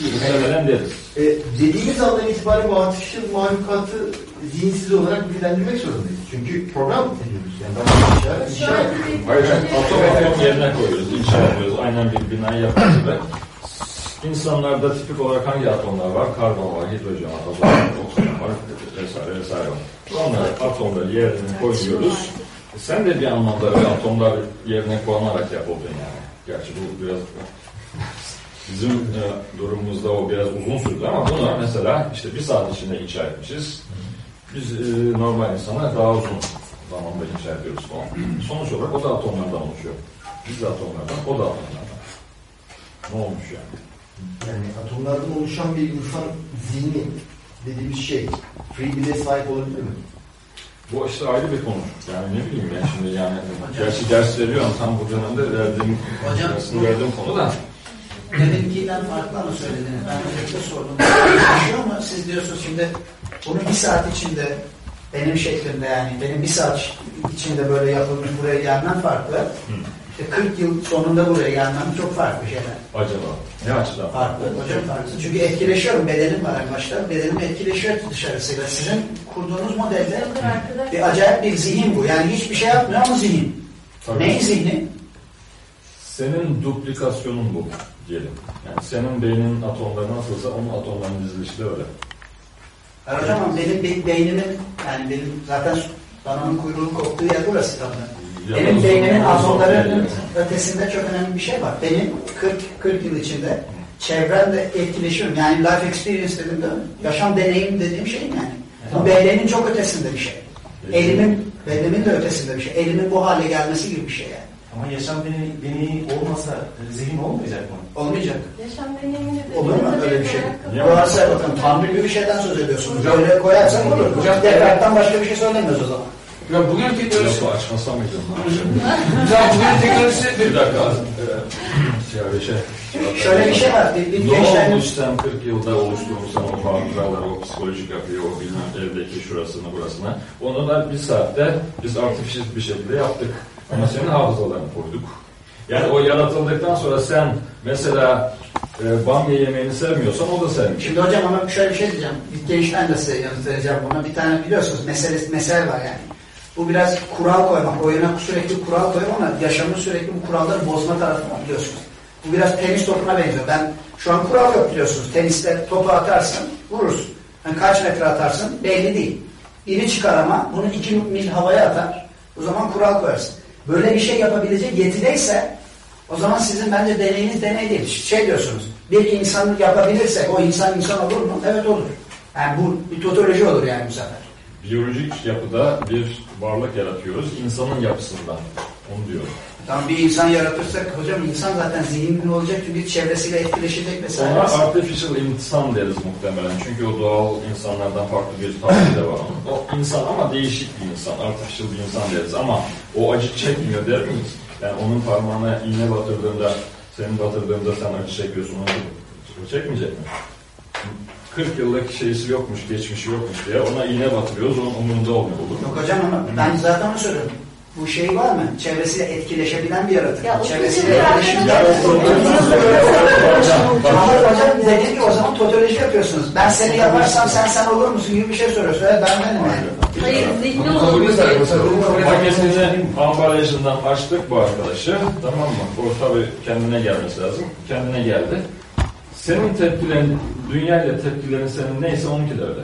[SPEAKER 1] Muhtemelen deriz.
[SPEAKER 4] e, dediğimiz andan itibaren bu artificial mahlukatı zihinsiz olarak bilgilendirmek zorundayız. Çünkü program ediyoruz. Yani başka bir şey, inşa ediyoruz.
[SPEAKER 1] Hayır, atom atom yerine koyuyoruz, inşa ediyoruz. Aynen bir binayı yapıyoruz. İnsanlarda tipik olarak hangi atomlar var? Karbon var, hidrojen var, azot oksijen var, vesaire vesaire var. Onları atomları yerine koyuyoruz. Sen de bir anlamda öyle atomlar yerine konarak yapıldın yani. Gerçi bu biraz bizim e, durumumuzda o biraz uzun sürdü ama bunu mesela işte bir saat içinde inşa etmişiz. Biz e, normal insana daha uzun zamanda inşa ediyoruz falan. Sonuç olarak o da atomlardan oluşuyor. Biz de atomlardan, o da atomlardan. Ne olmuş yani?
[SPEAKER 4] Yani atomlardan oluşan bir insan zihni dediğimiz şey free will'e sahip olabilir mi?
[SPEAKER 1] Bu işte ayrı bir konu. Yani ne bileyim ben şimdi yani gerçi ders veriyorum tam bu dönemde verdiğim
[SPEAKER 5] Hocam,
[SPEAKER 1] dersini verdiğim konu da.
[SPEAKER 5] Benimkinden farklı ama söylediniz. Ben özellikle sordum. Ama siz diyorsunuz şimdi bunu bir saat içinde benim şeklimde yani benim bir saat içinde böyle yapılmış buraya gelmem farklı. İşte 40 yıl sonunda buraya gelmem çok farklı şeyler.
[SPEAKER 1] Acaba ne açıdan?
[SPEAKER 5] Farklı, hocam farklı. Çünkü etkileşiyorum, bedenim var en başta. Bedenim etkileşiyor dışarısıyla. Sizin kurduğunuz modelde bir acayip bir zihin bu. Yani hiçbir şey yapmıyor ama zihin.
[SPEAKER 1] Tabii.
[SPEAKER 5] Neyin zihni?
[SPEAKER 1] Senin duplikasyonun bu diyelim. Yani senin beynin atomları nasılsa onun atomlarının dizilişi de öyle.
[SPEAKER 5] Hocam benim be- beynimin yani benim zaten dananın kuyruğu koptuğu yer burası tabii. Benim beynimin atomlarının ötesinde çok önemli bir şey var. Benim 40 40 yıl içinde çevremle etkileşiyorum. Yani life experience mi? Yaşam deneyim dediğim şey yani. Bu bedenimin çok ötesinde bir şey. Elimin, bedenimin de ötesinde bir şey. Elimin bu hale gelmesi gibi bir şey yani.
[SPEAKER 7] Ama yaşam deneyi, deneyi olmasa e, zihin olmayacak mı?
[SPEAKER 5] Olmayacak.
[SPEAKER 6] Yaşam deneyimini de
[SPEAKER 5] Olur mu öyle bir şey?
[SPEAKER 6] Ayakkabı-
[SPEAKER 5] Varsay bakın Tanrı gibi bir şeyden söz ediyorsunuz. Böyle koyarsan olur. Hocam Descartes'ten başka bir şey söylenmez o zaman.
[SPEAKER 12] Ya bugün teknolojisi...
[SPEAKER 1] Lafı açmasam mıydım? *laughs*
[SPEAKER 12] Ya bugün teknolojisi...
[SPEAKER 1] bir dakika. Şey, şey,
[SPEAKER 5] Şöyle bir şey var. Bir, bir
[SPEAKER 1] ne
[SPEAKER 5] gençlerin-
[SPEAKER 1] olmuş sen 40 yılda oluşturmuşsan o hatıraları, o psikolojik yapıyı, o bilmem evdeki şurasını burasını. Onu da bir saatte biz artificial bir şekilde yaptık. Ama senin hafızalarını koyduk. Yani o yaratıldıktan sonra sen mesela e, bamya yemeğini sevmiyorsan o da sevmiyor.
[SPEAKER 5] Şimdi hocam ama şöyle bir şey diyeceğim. Bir gençten de size yanıt vereceğim buna. Bir tane biliyorsunuz mesele, mesele var yani. Bu biraz kural koymak. Oyuna sürekli kural koyuyor ama yaşamın sürekli bu kuralları bozma tarafı biliyorsunuz. Bu biraz tenis topuna benziyor. Ben şu an kural yok biliyorsunuz. Teniste topu atarsın, vurursun. Yani kaç metre atarsın belli değil. Biri çıkar ama bunu iki mil havaya atar. O zaman kural koyarsın. Böyle bir şey yapabilecek yetideyse o zaman sizin bence deneyiniz deney değil. Şey diyorsunuz, bir insan yapabilirse o insan insan olur mu? Evet olur. Yani bu bir totoloji olur yani bu sefer.
[SPEAKER 1] Biyolojik yapıda bir varlık yaratıyoruz insanın yapısından. Onu diyorum.
[SPEAKER 5] Tam bir insan yaratırsak hocam insan zaten zihinli olacak çünkü çevresiyle etkileşecek vesaire.
[SPEAKER 1] Ona artificial insan deriz muhtemelen. Çünkü o doğal insanlardan farklı bir tabiri de var. O insan ama değişik bir insan. Artificial bir insan deriz ama o acı çekmiyor der miyiz? Yani onun parmağına iğne batırdığında, senin batırdığında sen acı çekiyorsun. Onu çekmeyecek mi? 40 yıllık şeysi yokmuş, geçmişi yokmuş diye ona iğne batırıyoruz. Onun umurunda olmuyor olur mu?
[SPEAKER 5] Yok hocam ama ben zaten onu söylüyorum. Bu şey var mı? Çevresiyle etkileşebilen bir yaratık.
[SPEAKER 6] Ya,
[SPEAKER 5] Çevresiyle etkileşim. Ama hocam dediğim gibi o zaman totoloji yapıyorsunuz. Ben seni yaparsam sen sen olur musun gibi bir şey soruyorsun. Evet ben benim yani.
[SPEAKER 2] Hayır zihni olur.
[SPEAKER 1] Paketini ambalajından açtık bu arkadaşı. Tamam mı? O tabii kendine gelmesi lazım. Kendine geldi. Senin tepkilerin, dünyayla tepkilerin senin neyse onunki de öyle.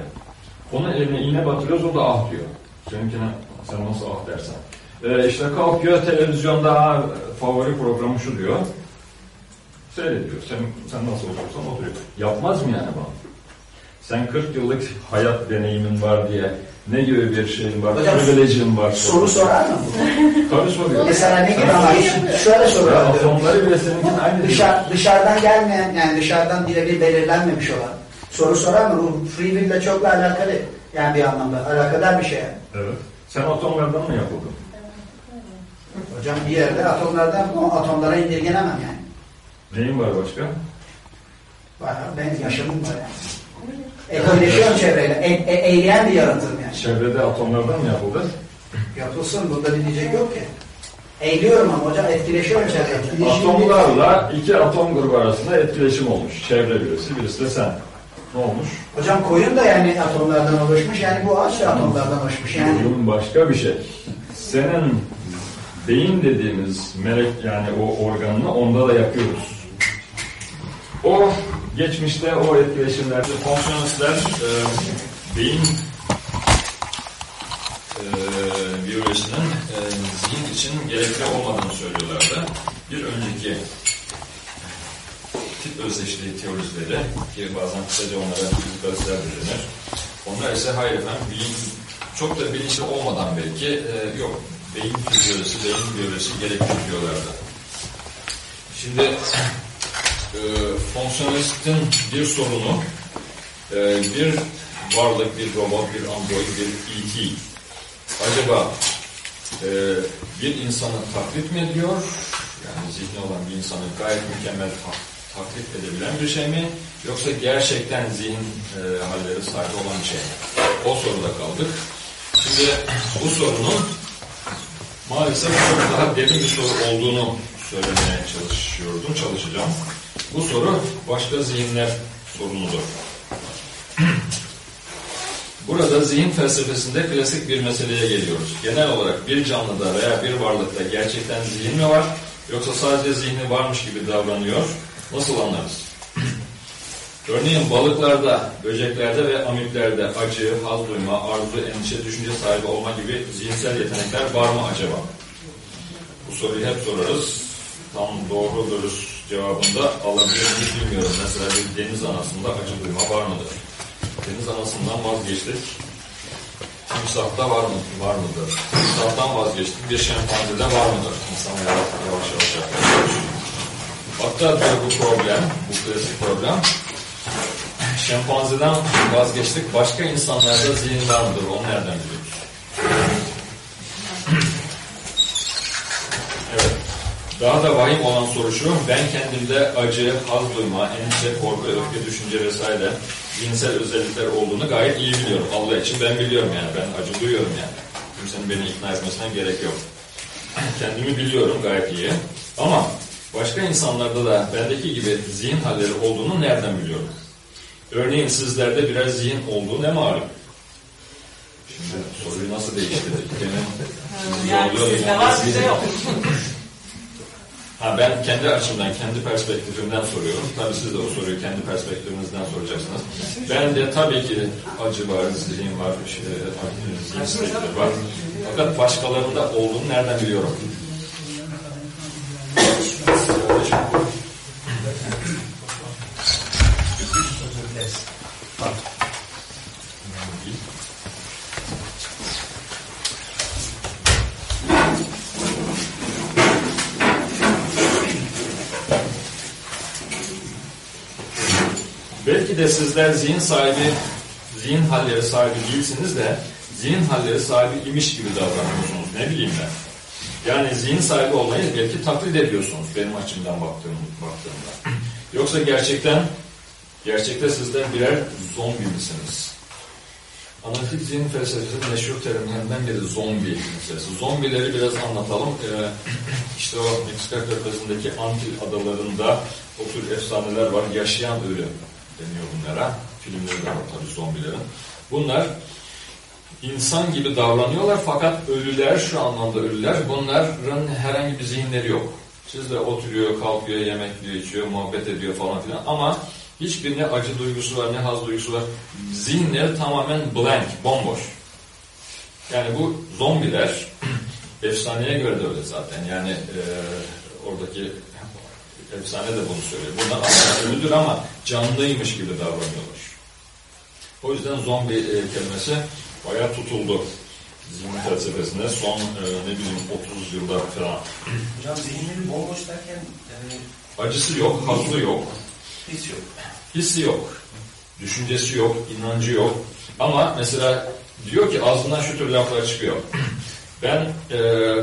[SPEAKER 1] Onun eline iğne batırıyoruz, o da ah diyor. Seninkine sen nasıl ah dersen. Ee, işte kalkıyor televizyonda "Aa, favori programı şu diyor. Seyrediyor. Sen, sen nasıl oturursan oturuyor. Yapmaz mı yani bunu? Sen 40 yıllık hayat deneyimin var diye ne gibi bir şeyin var,
[SPEAKER 5] Hocam,
[SPEAKER 1] privilege'in var.
[SPEAKER 5] Soru sorar mı?
[SPEAKER 1] Tabii soruyor.
[SPEAKER 5] Mesela ne gibi ama şöyle
[SPEAKER 1] Ya
[SPEAKER 5] soruyor.
[SPEAKER 1] atomları bile seninkin aynı.
[SPEAKER 5] Dışarı, dışarıdan gelmeyen yani dışarıdan birebir belirlenmemiş olan soru sorar mı? Bu free will ile çokla alakalı yani bir anlamda alakadar bir şey.
[SPEAKER 1] Evet. Sen atomlardan mı yapıldın?
[SPEAKER 5] Hocam bir yerde atomlardan o atomlara indirgenemem yani.
[SPEAKER 1] Neyin var başka?
[SPEAKER 5] Bayağı ben yaşamım var yani. Etkileşiyorum çevreyle. E, e, eğleyen bir yaratığım yani.
[SPEAKER 1] Çevrede atomlardan mı yapıldı?
[SPEAKER 5] Yapılsın bunda bir diyecek yok ki. Eğiliyorum ama hocam etkileşiyorum çevreyle.
[SPEAKER 1] Atomlarla iki atom grubu arasında etkileşim olmuş. Çevre birisi, birisi de sen. Ne olmuş?
[SPEAKER 5] Hocam koyun da yani atomlardan oluşmuş. Yani bu ağaç da atomlardan oluşmuş. Yani
[SPEAKER 1] Bunun başka bir şey. Senin beyin dediğimiz melek yani o organını onda da yapıyoruz. O geçmişte o etkileşimlerde fonksiyonistler e, beyin e, biyolojisinin e, zihin için gerekli olmadığını söylüyorlardı. Bir önceki tip özdeşliği teorileri ki bazen kısaca onlara fizikalisler denir. Onlar ise hayır efendim bilim çok da bilinçli olmadan belki e, yok beyin fizyolojisi, beyin biyolojisi gerekli diyorlardı. Şimdi e, fonksiyonalistin bir sorunu e, bir varlık, bir robot, bir android, bir ET acaba e, bir insanı taklit mi ediyor? Yani zihni olan bir insanı gayet mükemmel ta- taklit edebilen bir şey mi? Yoksa gerçekten zihin e, halleri sahibi olan şey mi? O soruda kaldık. Şimdi bu sorunun maalesef çok daha derin bir soru olduğunu söylemeye çalışıyordum, çalışacağım. Bu soru başka zihinler sorunudur. Burada zihin felsefesinde klasik bir meseleye geliyoruz. Genel olarak bir canlıda veya bir varlıkta gerçekten zihin mi var yoksa sadece zihni varmış gibi davranıyor? Nasıl anlarız? *clears throat* Örneğin balıklarda, böceklerde ve amüklerde acı, haz duyma, arzu, endişe, düşünce sahibi olma gibi zihinsel yetenekler var mı acaba? Bu soruyu hep sorarız. Tam doğru dürüst cevabında alabilir miyiz bilmiyorum. Mesela bir deniz anasında acı duyma var mıdır? Deniz anasından vazgeçtik. Timsahta var mı? Var mıdır? Timsahtan vazgeçtik. Bir şempanzede var mıdır? İnsan yavaş yavaş yaklaşıyoruz. Hatta diyor bu problem, bu klasik problem, şempanzeden vazgeçtik. Başka insanlarda zihin var mıdır? Onu nereden biliyoruz? Daha da vahim olan soru şu, ben kendimde acı, haz duyma, endişe, korku, öfke, düşünce vesaire zihinsel özellikler olduğunu gayet iyi biliyorum. Allah için ben biliyorum yani, ben acı duyuyorum yani. Kimsenin beni ikna etmesine gerek yok. *clears throat* Kendimi biliyorum gayet iyi. Ama başka insanlarda da bendeki gibi zihin halleri olduğunu nereden biliyorum? Örneğin sizlerde biraz zihin olduğu ne malum? Şimdi soruyu nasıl değiştirdik? Gene
[SPEAKER 2] Yani
[SPEAKER 1] zorluyor
[SPEAKER 2] sizde
[SPEAKER 1] yani.
[SPEAKER 2] var bizde yok. *laughs*
[SPEAKER 1] Ha ben kendi açımdan, kendi perspektifimden soruyorum. Tabii siz de o soruyu kendi perspektifinizden soracaksınız. Ben de tabii ki acı var, zihin var, işte, var. Fakat başkalarında olduğunu nereden biliyorum? Belki de sizler zihin sahibi, zihin halleri sahibi değilsiniz de zihin halleri sahibi imiş gibi davranıyorsunuz. Ne bileyim ben. Yani zihin sahibi olmayı belki taklit ediyorsunuz benim açımdan baktığım, baktığımda. Yoksa gerçekten gerçekte sizler birer zombi misiniz? Analitik zihin felsefesinin meşhur terimlerinden biri zombi meselesi. Zombileri biraz anlatalım. Ee, işte o Meksika körfezindeki Antil adalarında o tür efsaneler var. Yaşayan ölü deniyor bunlara. Filmleri de var tabii zombilerin. Bunlar insan gibi davranıyorlar fakat ölüler, şu anlamda ölüler, bunların herhangi bir zihinleri yok. Sizde oturuyor, kalkıyor, yemek yiyor, içiyor, muhabbet ediyor falan filan ama hiçbir ne acı duygusu var, ne haz duygusu var. Zihinleri tamamen blank, bomboş. Yani bu zombiler, *clears throat* efsaneye göre de öyle zaten. Yani e, oradaki efsane de bunu söylüyor. Bunlar aslında ölüdür ama canlıymış gibi davranıyorlar. O yüzden zombi e, kelimesi bayağı tutuldu. Zihin felsefesinde son e, ne bileyim 30 yılda falan.
[SPEAKER 7] Hocam zihinleri bomboş derken yani
[SPEAKER 1] Acısı yok, hazzı yok,
[SPEAKER 7] hiç yok.
[SPEAKER 1] hissi yok, düşüncesi yok, inancı yok. Ama mesela diyor ki ağzından şu tür laflar çıkıyor. Ben e,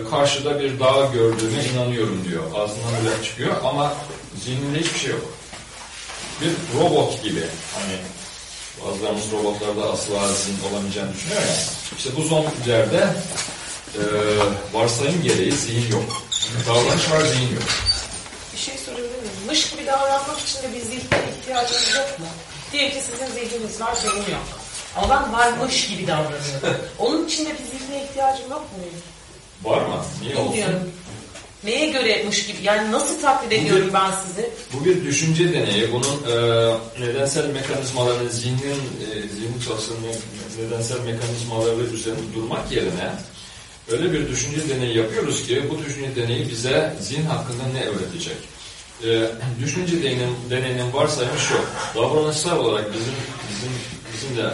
[SPEAKER 1] karşıda bir dağ gördüğüme inanıyorum diyor. Ağzından öyle çıkıyor ama zihninde hiçbir şey yok. Bir robot gibi. Hani bazılarımız robotlarda asla zihin olamayacağını düşünüyor ya. İşte bu zombilerde e, varsayım gereği zihin yok. Davranış var, zihin yok.
[SPEAKER 2] Bir şey sorabilir miyim? Mış gibi davranmak için de bir zihne ihtiyacınız yok mu? Diyelim ki sizin zihniniz var, benim yok. Ben varmış gibi davranıyorum. Onun için de zihne ihtiyacım yok mu?
[SPEAKER 1] Var mı? Niye olsun?
[SPEAKER 2] Bilmiyorum. Neye göreymiş gibi? Yani nasıl taklit ediyorum ben sizi?
[SPEAKER 1] Bu bir düşünce deneyi. Bunun e, nedensel mekanizmaları, zihnin, e, zihnin çalışan ne- nedensel mekanizmaları üzerinde durmak yerine öyle bir düşünce deneyi yapıyoruz ki bu düşünce deneyi bize zihin hakkında ne öğretecek? E, düşünce deneyinin, deneyinin varsayımı şu. Davranışsal olarak bizim bizim bizim de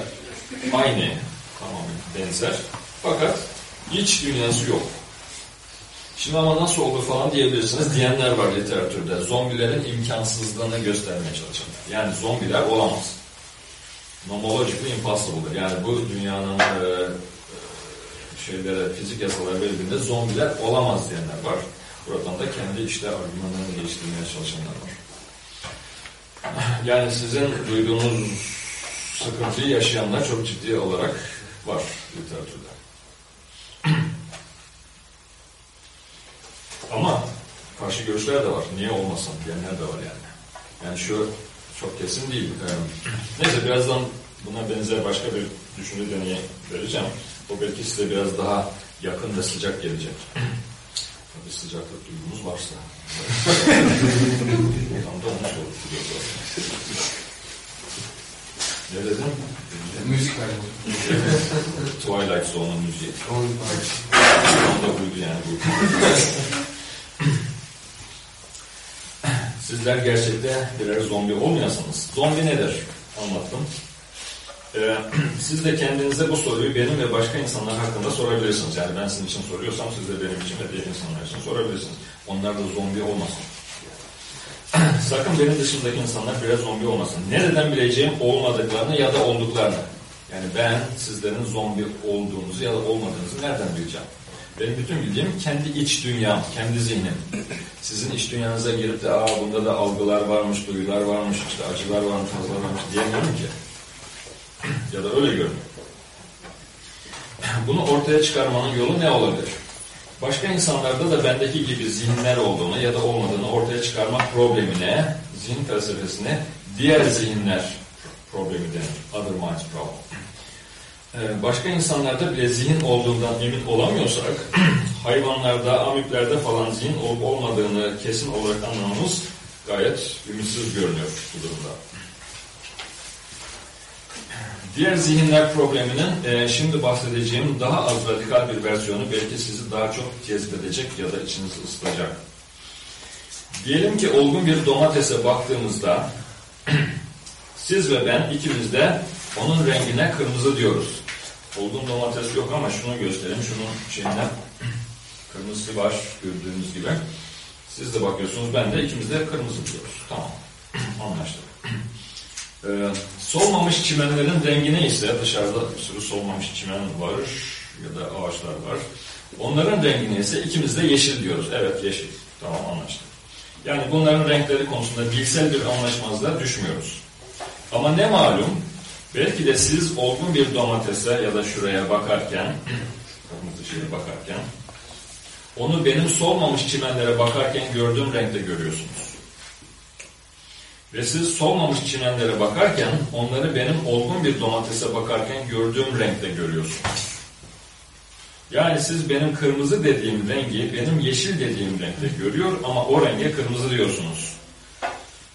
[SPEAKER 1] aynı tamamen benzer. Fakat iç dünyası yok. Şimdi ama nasıl olur falan diyebilirsiniz. Diyenler var literatürde. Zombilerin imkansızlığını göstermeye çalışanlar. Yani zombiler olamaz. Nomologically impossible'dır. Yani bu dünyanın e, e, şeylere, fizik yasaları verildiğinde zombiler olamaz diyenler var. Buradan da kendi işte argümanlarını geliştirmeye çalışanlar var. Yani sizin duyduğunuz sıkıntıyı yaşayanlar çok ciddi olarak var literatürde. Ama karşı görüşler de var. Niye olmasın diyenler de var yani. Yani şu çok kesin değil. Ee, neyse birazdan buna benzer başka bir düşünce deneyi vereceğim. O belki size biraz daha yakın ve sıcak gelecek. Tabii sıcaklık duygumuz varsa. *laughs* Tam da onu soruyor. Ne dedim?
[SPEAKER 12] Müzik.
[SPEAKER 1] Twilight Zone'un müziği. Tam da buydu yani bu. Sizler gerçekte birer zombi olmuyorsanız, zombi nedir? Anlattım. Ee, siz de kendinize bu soruyu benim ve başka insanlar hakkında sorabilirsiniz. Yani ben sizin için soruyorsam siz de benim için ve diğer insanlar için sorabilirsiniz. Onlar da zombi olmasın. *clears throat* Sakın benim dışımdaki insanlar birer zombi olmasın. Nereden bileceğim olmadıklarını ya da olduklarını. Yani ben sizlerin zombi olduğunuzu ya da olmadığınızı nereden bileceğim? Benim bütün bildiğim kendi iç dünyam, kendi zihnim. Sizin iç dünyanıza girip de aa bunda da algılar varmış, duyular varmış, işte acılar varmış, hazlar varmış diyemiyorum ki. *clears throat* ya da öyle görmüyorum. *clears throat* Bunu ortaya çıkarmanın yolu ne olabilir? Başka insanlarda da bendeki gibi zihinler olduğunu ya da olmadığını ortaya çıkarmak problemine, zihin felsefesine diğer zihinler problemi denir. Other minds problem. Ee, başka insanlarda bile zihin olduğundan emin olamıyorsak, *clears throat* hayvanlarda, amiplerde falan zihin olup olmadığını kesin olarak anlamamız gayet ümitsiz görünüyor bu durumda. Diğer zihinler probleminin e, şimdi bahsedeceğim daha az radikal bir versiyonu belki sizi daha çok cezbedecek ya da içinizi ısıtacak. Diyelim ki olgun bir domatese baktığımızda *clears throat* siz ve ben ikimiz de onun rengine kırmızı diyoruz. Olgun domates yok ama şunu göstereyim. Şunun şeyinden *clears throat* kırmızısı var gördüğünüz gibi. Siz de bakıyorsunuz ben de ikimiz de kırmızı diyoruz. Tamam. *clears throat* Anlaştık. Ee, solmamış çimenlerin rengi neyse dışarıda bir sürü solmamış çimen var ya da ağaçlar var. Onların rengi neyse ikimiz de yeşil diyoruz. Evet yeşil. Tamam anlaştık. Yani bunların renkleri konusunda bilsel bir anlaşmazlığa düşmüyoruz. Ama ne malum belki de siz olgun bir domatese ya da şuraya bakarken *clears throat* kırmızı şeye bakarken onu benim solmamış çimenlere bakarken gördüğüm renkte görüyorsunuz. Ve siz solmamış çimenlere bakarken onları benim olgun bir domatese bakarken gördüğüm renkte görüyorsunuz. Yani siz benim kırmızı dediğim rengi benim yeşil dediğim renkte görüyor ama o renge kırmızı diyorsunuz.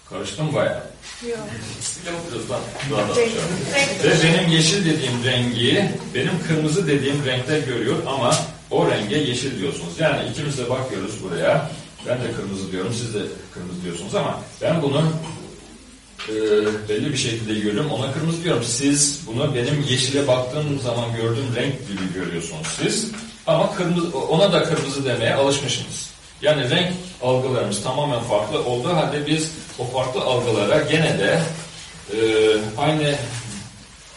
[SPEAKER 1] Karıştım bayağı.
[SPEAKER 6] Yok.
[SPEAKER 1] Daha da. Ve benim yeşil dediğim rengi benim kırmızı dediğim renkte görüyor ama o renge yeşil diyorsunuz. Yani ikimiz de bakıyoruz buraya. Ben de kırmızı diyorum, siz de kırmızı diyorsunuz ama ben bunu e, belli bir şekilde görüyorum. Ona kırmızı diyorum. Siz bunu benim yeşile baktığım zaman gördüğüm renk gibi görüyorsunuz siz. Ama kırmızı, ona da kırmızı demeye alışmışsınız. Yani renk algılarımız tamamen farklı olduğu halde biz o farklı algılara gene de e, aynı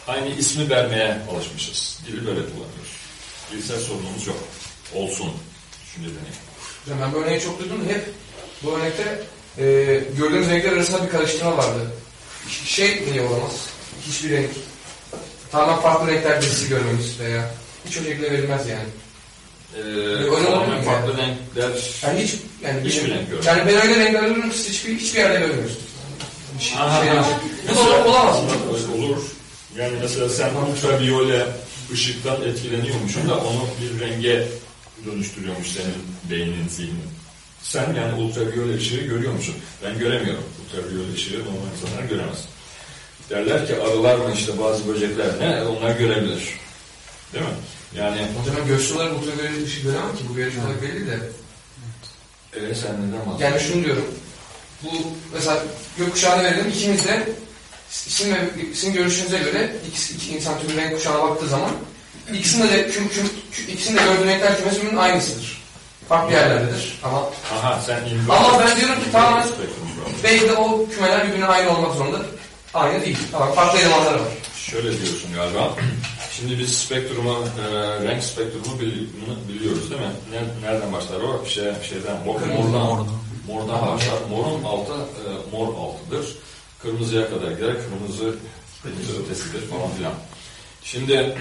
[SPEAKER 1] aynı ismi vermeye alışmışız. Dili böyle kullanıyoruz. Dilsel sorunumuz yok. Olsun. Düşünce deneyi.
[SPEAKER 12] Hocam ben bu örneği çok duydum hep bu örnekte e, gördüğümüz renkler arasında bir karıştırma vardı. Şey niye olamaz? Hiçbir renk. Tamamen farklı renkler dizisi görmemiz veya hiç o şekilde verilmez yani.
[SPEAKER 1] Ee,
[SPEAKER 12] Öyle
[SPEAKER 1] tamamen
[SPEAKER 12] olmuyor
[SPEAKER 1] farklı
[SPEAKER 12] yani.
[SPEAKER 1] renkler
[SPEAKER 12] Yani hiç yani
[SPEAKER 1] hiçbir
[SPEAKER 12] benim-
[SPEAKER 1] renk görmüyorum.
[SPEAKER 12] Yani ben öyle renkler arıyorum siz hiçbir, hiçbir yerde görmüyorsunuz.
[SPEAKER 1] Aha,
[SPEAKER 12] şey, bu da olamaz mı?
[SPEAKER 1] Olur. Yani mesela sen ultraviyole ışıktan etkileniyormuşsun da onu bir renge dönüştürüyormuş senin beynin, zihnin. Sen yani ultraviyole ışığı görüyormuşsun. Ben göremiyorum. Ultraviyole ışığı normal insanlar göremez. Derler ki arılar mı işte bazı böcekler ne onlar görebilir. Değil mi? Yani
[SPEAKER 12] göçlü olarak ultraviyole ışığı göremem ki bu olarak belli de.
[SPEAKER 1] e, sen neden bahsediyorsun?
[SPEAKER 12] Yani şunu diyorum. Bu mesela gökkuşağını verelim ikimiz de sizin, ve, sizin görüşünüze göre ikisi, iki insan türü renk kuşağına baktığı zaman ikisinde de küm, küm, kü- ikisinde de gördüğü renkler kümesinin aynısıdır. Farklı yerlerdedir. Ama
[SPEAKER 1] Aha sen.
[SPEAKER 12] Ama ben diyorum ki tamamen
[SPEAKER 1] Spectrum problem.
[SPEAKER 12] belki de o kümeler birbirine aynı olmak zorunda. Aynı değil. Tamam, farklı elemanları var.
[SPEAKER 1] Şöyle diyorsun galiba. Şimdi biz spektrumu, e, renk spektrumu bili- biliyoruz değil mi? Ne- Nereden başlar o? Şey, şeyden, mor, mordan, mordan başlar. Morun altı, e, mor altıdır. Kırmızıya kadar gider. Kırmızı kırmızı ötesidir falan filan. Şimdi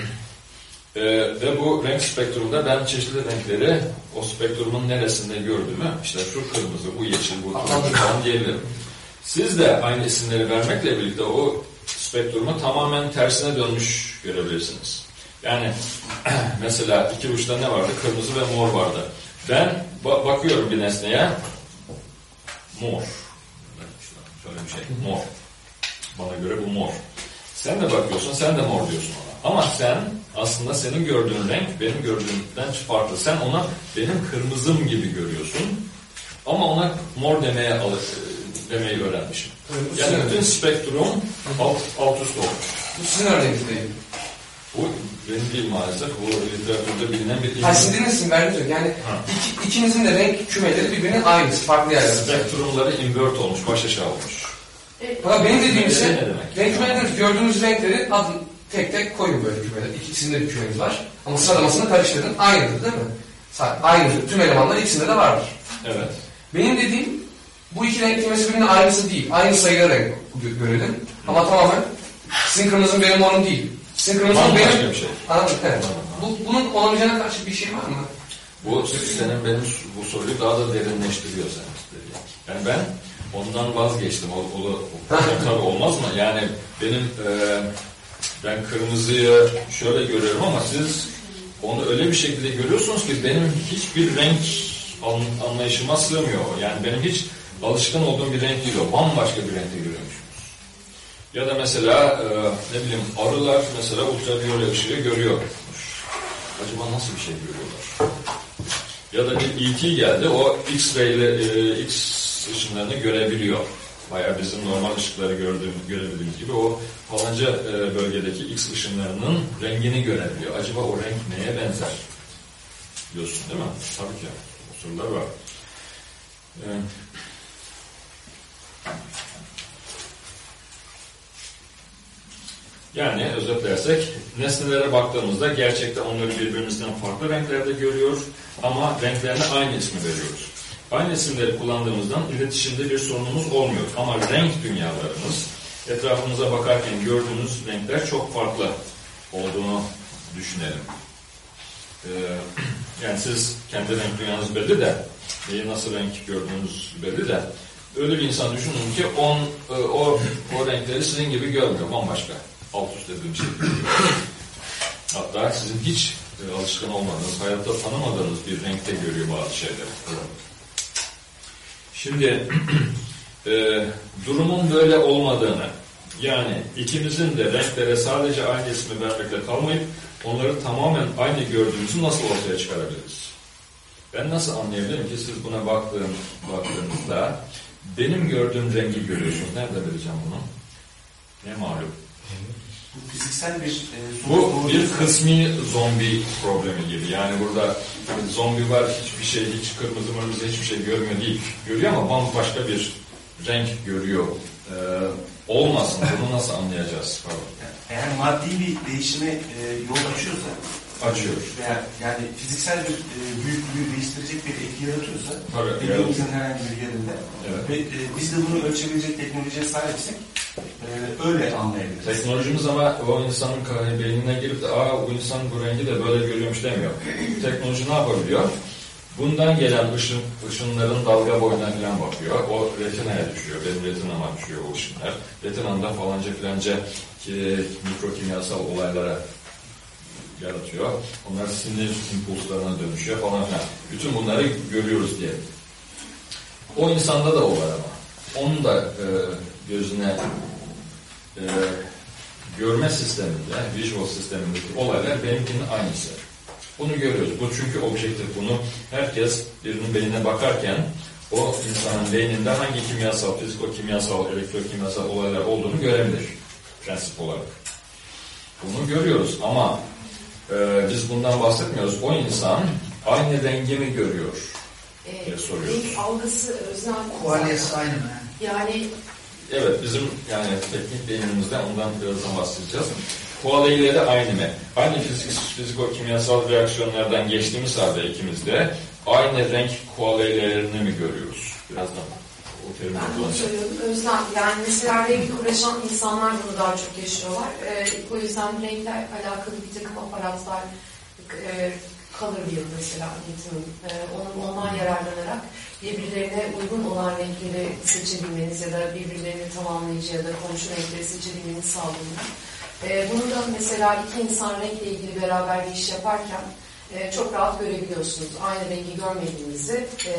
[SPEAKER 1] e, ve bu renk spektrumda ben çeşitli renkleri o spektrumun neresinde gördüğümü işte şu kırmızı, bu yeşil, bu turuncu falan diyebilirim. Siz de aynı isimleri vermekle birlikte o spektrumu tamamen tersine dönmüş görebilirsiniz. Yani *clears throat* mesela iki uçta ne vardı? Kırmızı ve mor vardı. Ben ba- bakıyorum bir nesneye mor. Şöyle bir şey. Mor. Bana göre bu mor. Sen de bakıyorsun, sen de mor diyorsun ona. Ama sen aslında senin gördüğün renk benim gördüğümden farklı. Sen ona benim kırmızım gibi görüyorsun. Ama ona mor demeye alı- demeyi öğrenmişim. Yani bütün spektrum alt, alt üst olmuş.
[SPEAKER 12] Bu sizin örneğiniz değil.
[SPEAKER 1] Bu benim değil maalesef. Bu literatürde bilinen bir
[SPEAKER 12] Ha sizin dediğiniz için verdiğiniz yok. Yani iki, ikinizin de renk kümeleri birbirinin aynısı. Farklı yerlerde.
[SPEAKER 1] Spektrumları invert olmuş, baş aşağı olmuş.
[SPEAKER 12] Fakat benim dediğim
[SPEAKER 1] demek?
[SPEAKER 12] renk kümeleri gördüğünüz renkleri adın tek tek koyun böyle kümeler. İkisinde bir kümeniz var. Ama sıralamasını karıştırdın. Aynıdır değil mi? Aynıdır. Tüm elemanlar ikisinde de vardır.
[SPEAKER 1] Evet.
[SPEAKER 12] Benim dediğim bu iki renk kümesi birbirinin aynısı değil. Aynı sayıda renk gö- görelim. Ama tamamen sizin kırmızın benim morum değil. Sizin kırmızın benim...
[SPEAKER 1] bir şey.
[SPEAKER 12] Anladım. Evet. Bu, bunun olamayacağına karşı bir şey var mı?
[SPEAKER 1] Bu senin benim bu soruyu daha da derinleştiriyor sen. Yani ben ondan vazgeçtim. O, o, o, *laughs* tabii olmaz mı? Yani benim e, ben kırmızıyı şöyle görüyorum ama siz onu öyle bir şekilde görüyorsunuz ki benim hiçbir renk an- anlayışıma sığmıyor. Yani benim hiç alışkın olduğum bir renk değil o. Bambaşka bir renkte görüyormuşsunuz. Ya da mesela e, ne bileyim arılar mesela ultraviyole ışığı görüyormuş. Acaba nasıl bir şey görüyorlar? Ya da bir ET geldi, o X-ray ile e, X ışınlarını görebiliyor. Bayağı bizim normal ışıkları gördüğüm, görebildiğimiz gibi o falanca e, bölgedeki X ışınlarının rengini görebiliyor. Acaba o renk neye benzer? Diyorsun değil mi? Tabii ki. O sorular var. E, Yani özetlersek nesnelere baktığımızda gerçekten onları birbirimizden farklı renklerde görüyor ama renklerine aynı ismi veriyoruz. Aynı isimleri kullandığımızdan iletişimde bir sorunumuz olmuyor ama renk dünyalarımız etrafımıza bakarken gördüğümüz renkler çok farklı olduğunu düşünelim. Ee, *clears throat* yani siz kendi renk dünyanız belli de neyi nasıl renk gördüğünüz belli de öyle bir insan düşünün ki on, e, o, o renkleri sizin gibi görmüyor bambaşka alt üst edilmiş şekilde. Hatta sizin hiç e, alışkın olmadığınız, hayatta tanımadığınız bir renkte görüyor bazı şeyleri. Şimdi *clears throat* e, durumun böyle olmadığını, yani ikimizin de renklere sadece aynı ismi vermekle kalmayıp onları tamamen aynı gördüğümüzü nasıl ortaya çıkarabiliriz? Ben nasıl anlayabilirim ki siz buna baktığım, baktığınızda benim gördüğüm rengi görüyorsunuz. Nerede vereceğim bunu? Ne malum?
[SPEAKER 7] Bu fiziksel bir e,
[SPEAKER 1] Bu bir kısmi zombi problemi gibi. Yani burada zombi var hiçbir şey, hiç kırmızı mırmızı hiçbir şey görmüyor değil. Görüyor ama bambaşka bir renk görüyor. Ee, olmasın bunu nasıl anlayacağız? Pardon.
[SPEAKER 7] eğer maddi bir değişime e, yol açıyorsa
[SPEAKER 1] Açıyor.
[SPEAKER 7] veya yani fiziksel bir e, büyüklüğü değiştirecek bir etki yaratıyorsa
[SPEAKER 1] Tabii,
[SPEAKER 7] vücudumuzun
[SPEAKER 1] yaratıyor.
[SPEAKER 7] herhangi bir yerinde
[SPEAKER 1] Evet.
[SPEAKER 7] ve e, biz de bunu ölçebilecek teknolojiye sahipsek e, öyle anlayabiliriz.
[SPEAKER 1] Teknolojimiz ama o insanın beynine girip de aa bu insan bu rengi de böyle görüyormuş demiyor. Teknoloji ne yapabiliyor? Bundan gelen ışın, ışınların dalga boyuna falan bakıyor. O retinaya düşüyor. Benim retinama düşüyor o ışınlar. Retinamda falanca filanca ki, mikrokimyasal olaylara yaratıyor. Onlar sinir impulslarına dönüşüyor falan filan. Bütün bunları görüyoruz diye. O insanda da o var ama. Onun da e, gözüne e, görme sisteminde, visual sistemindeki olaylar benimkinin aynısı. Bunu görüyoruz. Bu çünkü objektif. Bunu herkes birinin beynine bakarken o insanın beyninde hangi kimyasal, fiziko-kimyasal, elektrokimyasal olaylar olduğunu görebilir. Prensip olarak. Bunu görüyoruz ama e, biz bundan bahsetmiyoruz. O insan aynı rengi mi görüyor
[SPEAKER 13] Ee,
[SPEAKER 1] diye soruyoruz.
[SPEAKER 13] renk algısı öznel.
[SPEAKER 5] Kualyası aynı mı?
[SPEAKER 13] Yani
[SPEAKER 1] Evet bizim yani teknik deyimimizden ondan birazdan bahsedeceğiz. Kualeyleri aynı mı? Aynı fizik, fiziko-kimyasal reaksiyonlardan geçtiğimiz halde ikimiz de aynı renk kualeylerini mi görüyoruz? Birazdan o terimi
[SPEAKER 13] ben. Öznel. Yani mesela renkle uğraşan insanlar bunu daha çok yaşıyorlar. Ee, o yüzden renkler alakalı bir takım aparatlar e, Color Wheel mesela getirin. Ee, onun, ondan yararlanarak birbirlerine uygun olan renkleri seçebilmeniz ya da birbirlerini tamamlayıcı ya da komşu renkleri seçebilmeniz sağlıyor. Ee, bunu da mesela iki insan renkle ilgili beraber bir iş yaparken e, çok rahat görebiliyorsunuz. Aynı rengi görmediğinizi e,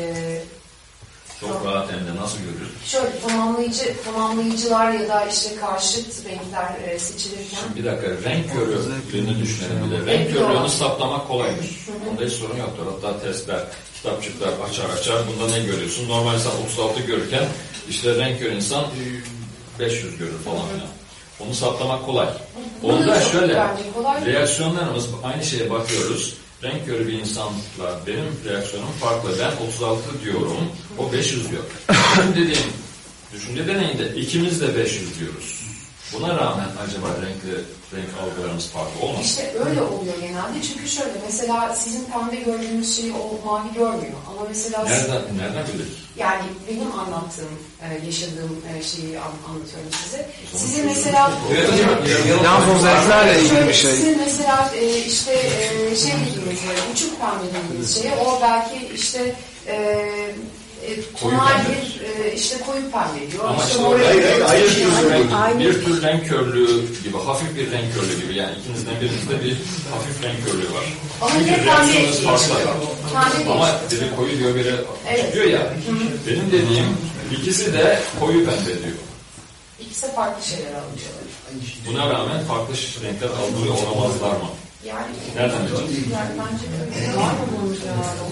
[SPEAKER 1] Çok rahat hem de nasıl görüyoruz?
[SPEAKER 13] şöyle tamamlayıcı tamamlayıcılar ya da işte karşıt renkler e, seçilirken
[SPEAKER 1] Şimdi bir dakika renk körlüğünü düşünelim bir de. Renk körlüğünü
[SPEAKER 13] doğru.
[SPEAKER 1] saptamak kolaydır. Onda hiç sorun yoktur. Hatta testler, kitapçıklar açar açar. Bunda ne görüyorsun? Normal insan 36 görürken işte renk kör insan e, 500 görür falan filan. Onu saptamak kolay. Onda şöyle,
[SPEAKER 13] kolay.
[SPEAKER 1] reaksiyonlarımız aynı şeye bakıyoruz. Renk körü bir insanla benim reaksiyonum farklı. Ben 36 diyorum, o 500 diyor. Benim dediğim düşünce deneyinde ikimiz de 500 diyoruz. Buna rağmen acaba renkli renk algılarımız farklı olmasın?
[SPEAKER 13] İşte öyle oluyor genelde. Çünkü şöyle mesela sizin pembe gördüğünüz şeyi o mavi görmüyor. Ama mesela siz-
[SPEAKER 1] Nereden, nereden bilir?
[SPEAKER 13] yani benim anlattığım, e, yaşadığım e, şeyi an- anlatıyorum size. Sizin mesela
[SPEAKER 12] hocam, yanılmaz zevklerle ilgili bir şey.
[SPEAKER 13] Sizin mesela e, işte e, şey dediğiniz böyle uçuk pembe dediğiniz şey o belki işte e, e, tonal bir e, işte koyu pembe diyor.
[SPEAKER 1] Ama
[SPEAKER 13] işte
[SPEAKER 1] orada
[SPEAKER 13] diyor.
[SPEAKER 1] bir,
[SPEAKER 13] Aynı-
[SPEAKER 1] tür renk,
[SPEAKER 13] aynı-
[SPEAKER 1] bir tür renk körlüğü gibi, hafif bir renk körlüğü gibi. Yani ikinizden birinizde bir hafif renk körlüğü var.
[SPEAKER 13] Ama
[SPEAKER 1] Çünkü reaksiyonunuz farklı. Ama biri koyu diyor, biri
[SPEAKER 13] Evet.
[SPEAKER 1] diyor ya. Benim dediğim ikisi de koyu pembe diyor.
[SPEAKER 13] İkisi farklı şeyler alıyorlar.
[SPEAKER 1] Buna rağmen farklı renkler algılıyor olamazlar mı?
[SPEAKER 13] Yani
[SPEAKER 1] Nereden bileceğiz?
[SPEAKER 13] Yani bence var mı bunun cevabı?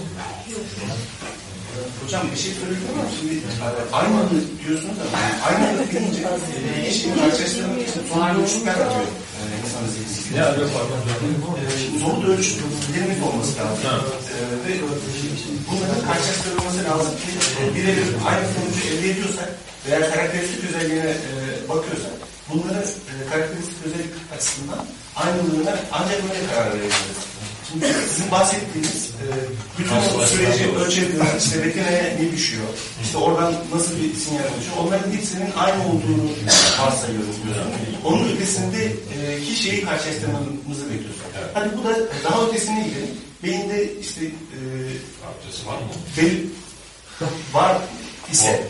[SPEAKER 7] Hocam bir şey söyleyeyim ama şimdi aynalı diyorsunuz ama aynalı deyince e, işin karşılaştırmak için tonal ölçütler atıyor e, insanın zihnine.
[SPEAKER 1] Ne arıyor pardon?
[SPEAKER 7] E, somut ölçüt limit olması lazım. E, ve bunların karşılaştırılması lazım ki e, birebir aynı sonucu elde ediyorsak veya karakteristik özelliğine e, bakıyorsak bunların e, karakteristik özellik açısından aynılığına ancak böyle karar verebiliriz. Şimdi sizin bahsettiğiniz e, bütün o süreci ölçebiliyoruz. İşte retinaya ne düşüyor? İşte oradan nasıl bir sinyal oluşuyor? Onların hepsinin aynı olduğunu varsayıyoruz diyorsun. Onun ötesinde e, ki şeyi karşılaştırmamızı bekliyoruz. Hadi bu da daha ötesine gidelim. Beyinde işte e,
[SPEAKER 1] Parçası var mı?
[SPEAKER 7] belli var ise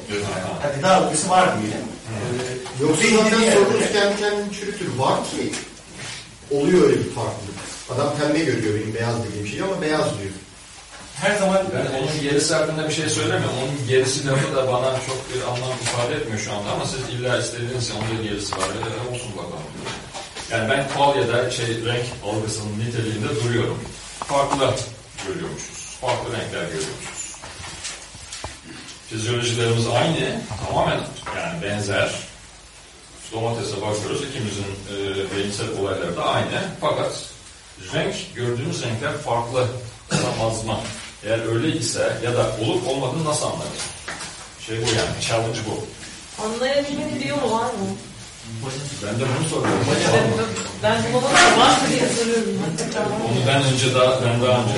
[SPEAKER 7] hadi daha ötesi var diyelim. E,
[SPEAKER 4] Yoksa zaten sorunuz kendi kendini çürütür. Var ki oluyor öyle bir farklılık. Adam pembe görüyor benim beyaz dediğim şeyi ama beyaz diyor.
[SPEAKER 7] her zaman
[SPEAKER 1] Ben onun gerisi hakkında bir şey söylemiyorum. Onun gerisi lafı da bana çok bir anlam ifade etmiyor şu anda ama siz illa istediğiniz onun da gerisi var. Öyle olsun bakalım. Yani ben kol ya da şey renk algısının niteliğinde duruyorum. Farklı görüyormuşuz. Farklı renkler görüyormuşuz. Fizyolojilerimiz aynı, tamamen yani benzer. Domatese bakıyoruz, ikimizin e, beyinsel olayları da aynı. Fakat renk, gördüğümüz renkler farklı olamaz mı? Eğer öyle ise ya da olup olmadığını nasıl anlarız? Şey bu yani, challenge bu.
[SPEAKER 2] Anlayabilmenin bir yolu var mı?
[SPEAKER 1] Ben de bunu soruyorum.
[SPEAKER 2] Ben bu babama var mı diye soruyorum.
[SPEAKER 1] Onu ben önce daha, ben daha önce.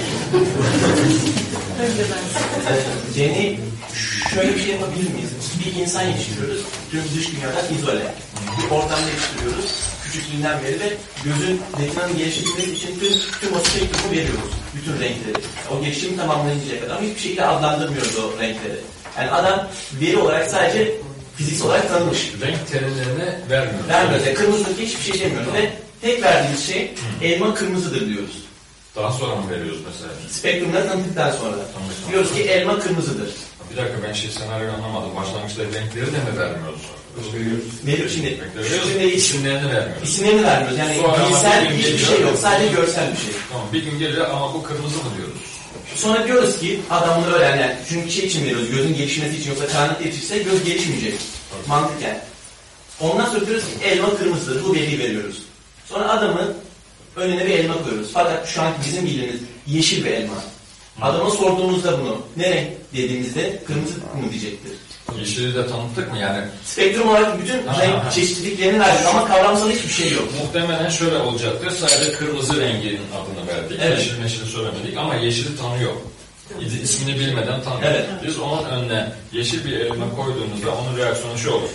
[SPEAKER 2] Önce ben.
[SPEAKER 14] Jenny şöyle bir şey yapabilir miyiz? Bir insan yetiştiriyoruz. Tüm dış dünyadan izole. Bir ortamda yetiştiriyoruz. Küçüklüğünden beri ve gözün retinanın geliştirmesi için tüm, tüm o spektrumu veriyoruz. Bütün renkleri. O gelişimi tamamlayıncaya kadar hiçbir şekilde adlandırmıyoruz o renkleri. Yani adam veri olarak sadece fiziksel olarak tanımış.
[SPEAKER 1] Renk terimlerini vermiyoruz.
[SPEAKER 14] Vermiyoruz. Yani kırmızılık hiçbir şey demiyoruz. Ve tek verdiğimiz şey elma kırmızıdır diyoruz.
[SPEAKER 1] Daha sonra mı veriyoruz mesela?
[SPEAKER 14] Spektrumları tanıttıktan sonra.
[SPEAKER 1] Tamam.
[SPEAKER 14] Diyoruz ki elma kırmızıdır.
[SPEAKER 1] Bir dakika ben şey senaryoyu anlamadım. Başlangıçta renkleri de mi vermiyoruz? Veriyoruz
[SPEAKER 14] şimdi. Şimdi
[SPEAKER 1] isimlerini vermiyoruz.
[SPEAKER 14] İsimlerini vermiyoruz. Yani
[SPEAKER 1] Sonra
[SPEAKER 14] bilsel hiçbir şey yok. Sadece görsel bir şey.
[SPEAKER 1] Tamam bir gün geliyor ama bu kırmızı mı diyoruz?
[SPEAKER 14] Sonra diyoruz ki adam bunu öğren yani. Çünkü şey için veriyoruz. Gözün gelişmesi için yoksa çağınlık yetişirse göz gelişmeyecek. Mantıken. Ondan sonra diyoruz ki elma kırmızıdır. Bu veriyi veriyoruz. Sonra adamın önüne bir elma koyuyoruz. Fakat şu an bizim bildiğimiz yeşil bir elma. Adama sorduğumuzda bunu ne renk dediğimizde kırmızı mı diyecektir.
[SPEAKER 1] Yeşili de tanıttık mı yani?
[SPEAKER 14] Spektrum olarak bütün
[SPEAKER 1] Ha,
[SPEAKER 14] renk
[SPEAKER 1] ha.
[SPEAKER 14] çeşitliliklerini verdik ama kavramsal hiçbir şey yok.
[SPEAKER 1] Muhtemelen şöyle olacaktır. Sadece kırmızı renginin adını verdik.
[SPEAKER 14] Evet.
[SPEAKER 1] Yeşil meşil söylemedik ama yeşili tanıyor. İsmini bilmeden tanıyor.
[SPEAKER 14] Evet.
[SPEAKER 1] Biz onun önüne yeşil bir elma koyduğumuzda onun reaksiyonu şu olur.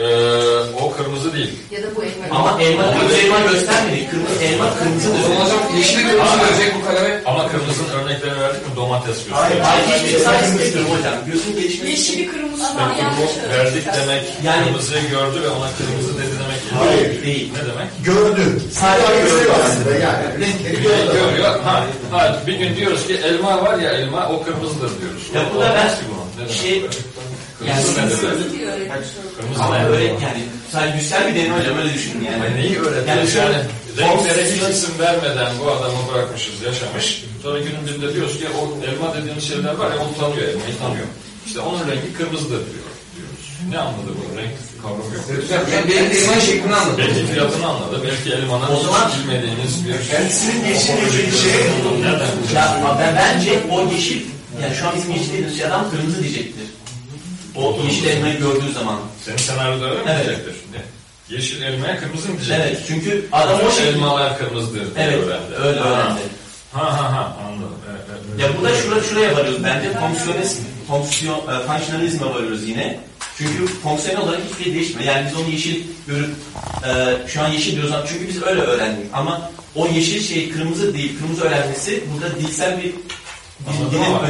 [SPEAKER 1] Ee, o kırmızı değil.
[SPEAKER 13] Ya da bu elma.
[SPEAKER 14] Ama elma kırmızı elma göstermedik. Kırmızı elma kırmızıdır.
[SPEAKER 12] O zaman hocam yeşili kırmızı verecek bu kaleme.
[SPEAKER 1] Ama kırmızının örneklerini verdik mi? Domates
[SPEAKER 14] Hayır,
[SPEAKER 1] gösteriyor.
[SPEAKER 14] hayır hiçbir şey sadece spektrum hocam. Gözün gelişmesi
[SPEAKER 10] Yeşili kırmızı
[SPEAKER 1] Spektrumu verdik demek,
[SPEAKER 14] Yani-
[SPEAKER 1] kırmızıyı gördü ve ona kırmızı dedi demek.
[SPEAKER 14] Hayır, değil.
[SPEAKER 1] Ne demek?
[SPEAKER 4] Gördü.
[SPEAKER 14] Sadece
[SPEAKER 4] Sadece
[SPEAKER 14] gördü.
[SPEAKER 4] aslında yani. Renkleri gördü.
[SPEAKER 1] Görüyor. Ha, ha, bir gün diyoruz ki elma var ya elma o kırmızıdır diyoruz.
[SPEAKER 14] Ya bu da ben şey yani ama öyle yani sadece güçsel bir deney hocam öyle düşünün yani.
[SPEAKER 1] Yani neyi öğretiyoruz?
[SPEAKER 14] Yani
[SPEAKER 1] Yani,
[SPEAKER 14] şöyle
[SPEAKER 1] renklere hiç isim vermeden bu adamı bırakmışız, yaşamış. Sonra günün birinde diyoruz ki o elma dediğimiz şeyler var ya onu tanıyor, elmayı tanıyor. İşte onun rengi kırmızıdır diyor, diyoruz. Ne anladı bu? Renk kavramı yok.
[SPEAKER 12] Ben benim elmanın şeklini anladım.
[SPEAKER 1] Belki fiyatını anladı, belki elmanın
[SPEAKER 14] O zaman-
[SPEAKER 1] bilmediğiniz bir...
[SPEAKER 7] Kendisinin yeşil dediği şey
[SPEAKER 1] Nereden?
[SPEAKER 14] Ya ama ben bence o yeşil yani şu an bizim yeşil dediğimiz şey adam kırmızı diyecektir. O yeşil elmayı gördüğü zaman.
[SPEAKER 1] Senin senaryoda öyle mi
[SPEAKER 14] Evet.
[SPEAKER 1] diyecektir şimdi? Yeşil elmaya kırmızı mı diyecek?
[SPEAKER 14] Evet çünkü adam o şekilde.
[SPEAKER 1] elmalar kırmızıdır
[SPEAKER 14] Evet
[SPEAKER 1] öğrendi.
[SPEAKER 14] öyle öğrendi.
[SPEAKER 1] Ha ha ha anladım. Evet, evet.
[SPEAKER 14] Ya burada şura, şuraya varıyoruz bence. Fonksiyonizm, fonksiyon, e, functionalizm'e varıyoruz yine. Çünkü fonksiyonel olarak hiçbir şey değişmiyor. Yani biz onu yeşil görüp e, şu an yeşil diyoruz ama çünkü biz öyle öğrendik. Ama o yeşil şey kırmızı değil, kırmızı öğrenmesi burada dilsel bir
[SPEAKER 1] Anladım ama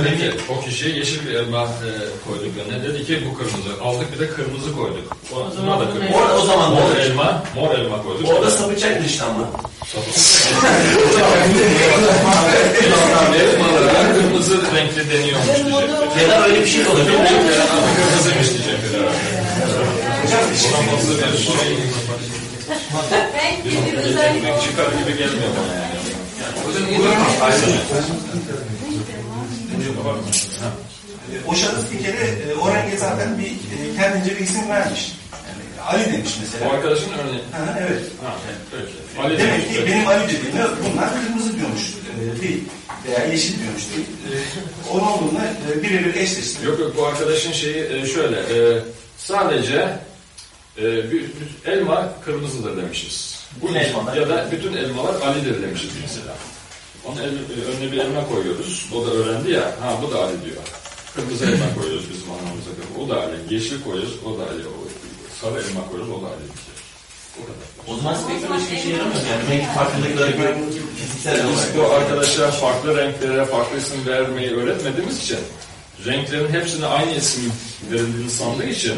[SPEAKER 1] o kişiye yeşil bir elma e, koyduk önüne. Dedi ki bu kırmızı. Aldık bir de kırmızı koyduk. O,
[SPEAKER 2] O zaman
[SPEAKER 1] da kırmızı.
[SPEAKER 14] Orada o zaman
[SPEAKER 1] mor
[SPEAKER 14] mor.
[SPEAKER 1] elma, mor elma koyduk.
[SPEAKER 14] Orada sapıtacaktır işte ama.
[SPEAKER 1] Elmalara kırmızı renkli deniyormuş diyecektir.
[SPEAKER 14] Ya da öyle bir şey olabilir.
[SPEAKER 1] Kırmızıymış. Buna fazla bir şey
[SPEAKER 10] Renk
[SPEAKER 1] bir
[SPEAKER 10] özellik
[SPEAKER 1] çıkar gibi gelmiyor bana yani.
[SPEAKER 12] Hocam.
[SPEAKER 7] O şahıs bir kere e, o renge zaten bir e, kendince bir isim vermiş. Yani Ali demiş
[SPEAKER 1] O
[SPEAKER 7] mesela.
[SPEAKER 1] arkadaşın örneği.
[SPEAKER 7] Ha, evet.
[SPEAKER 1] Ha, peki. Ali
[SPEAKER 7] Demek ki
[SPEAKER 1] demiş.
[SPEAKER 7] benim Ali dediğimde bunlar kırmızı diyormuş e, değil. Veya yeşil diyormuş değil. E, onun olduğuna e, birebir eşleşti.
[SPEAKER 1] Yok yok bu arkadaşın şeyi e, şöyle e, sadece e, bir, bir elma kırmızıdır demişiz.
[SPEAKER 14] Elmalar.
[SPEAKER 1] Ya da bütün elmalar Ali'dir demişiz mesela. Onun e, önüne bir elma koyuyoruz. O da öğrendi ya. Ha bu da Ali diyor. Kırmızı elma koyuyoruz bizim anlamımıza göre. O da Ali. Yeşil koyuyoruz. O da Ali. O, sarı elma koyuyoruz. O da Ali diyecek. O kadar.
[SPEAKER 14] O zaman spektrum hiçbir şey yaramıyor yani. Renk farklılıkları göre fiziksel
[SPEAKER 1] Biz
[SPEAKER 14] olarak.
[SPEAKER 1] bu arkadaşlar farklı renklere farklı isim vermeyi öğretmediğimiz için renklerin hepsine aynı isim verildiğini sandığı için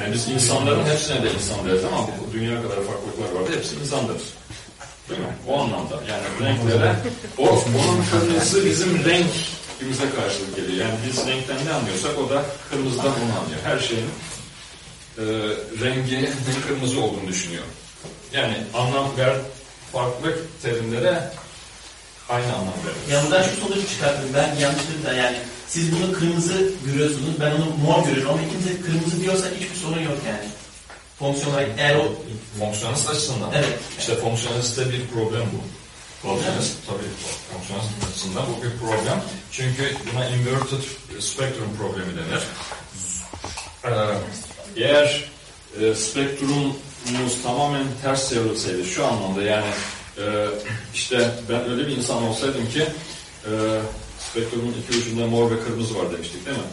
[SPEAKER 1] yani biz insanların hepsine de insan deriz ama bu dünya kadar farklılıklar vardı hepsi insandır. O anlamda yani renklere o, onun kırmızı bizim renkimize karşılık geliyor. Yani biz renkten ne anlıyorsak o da kırmızıdan onu anlıyor. Her şeyin e, rengi kırmızı olduğunu düşünüyor. Yani anlam ver farklı terimlere aynı anlam verir.
[SPEAKER 14] Ya buradan şu sonucu çıkarttım. Ben yanlışlıkla yani siz bunu kırmızı görüyorsunuz, ben onu mor görüyorum ama ikimiz kırmızı diyorsak hiçbir sorun yok yani. Fonksiyon olarak eğer o
[SPEAKER 1] Fonksiyonist açısından.
[SPEAKER 14] Evet.
[SPEAKER 1] İşte fonksiyonistte bir problem bu. Fonksiyonist tabii fonksiyonist açısından bu bir problem. Çünkü buna inverted spectrum problemi denir. Ee, eğer e, spektrumumuz tamamen ters çevrilseydi şu anlamda yani e, işte ben öyle bir insan olsaydım ki e, spektrumun iki ucunda mor ve kırmızı var demiştik değil mi?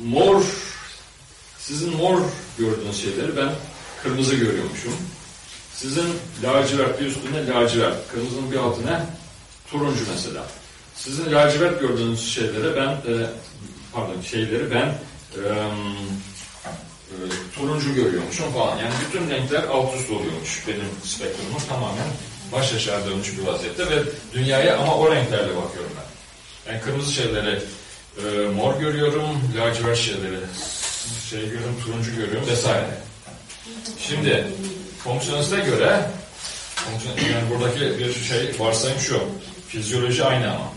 [SPEAKER 1] Mor sizin mor gördüğünüz şeyleri ben kırmızı görüyormuşum. Sizin lacivert bir üstünde lacivert, kırmızının bir altına turuncu mesela. Sizin lacivert gördüğünüz şeyleri ben, e, pardon şeyleri ben e, e, turuncu görüyormuşum falan. Yani bütün renkler alt üst oluyormuş benim spektrumum tamamen baş aşağı dönmüş bir vaziyette ve dünyaya ama o renklerle bakıyorum ben. Yani kırmızı şeyleri e, mor görüyorum, lacivert şeyleri şey görüyorum, turuncu görüyorum vesaire. Şimdi fonksiyoniste göre fonksiyon, yani buradaki bir şey varsayım şu. Fizyoloji aynı ama.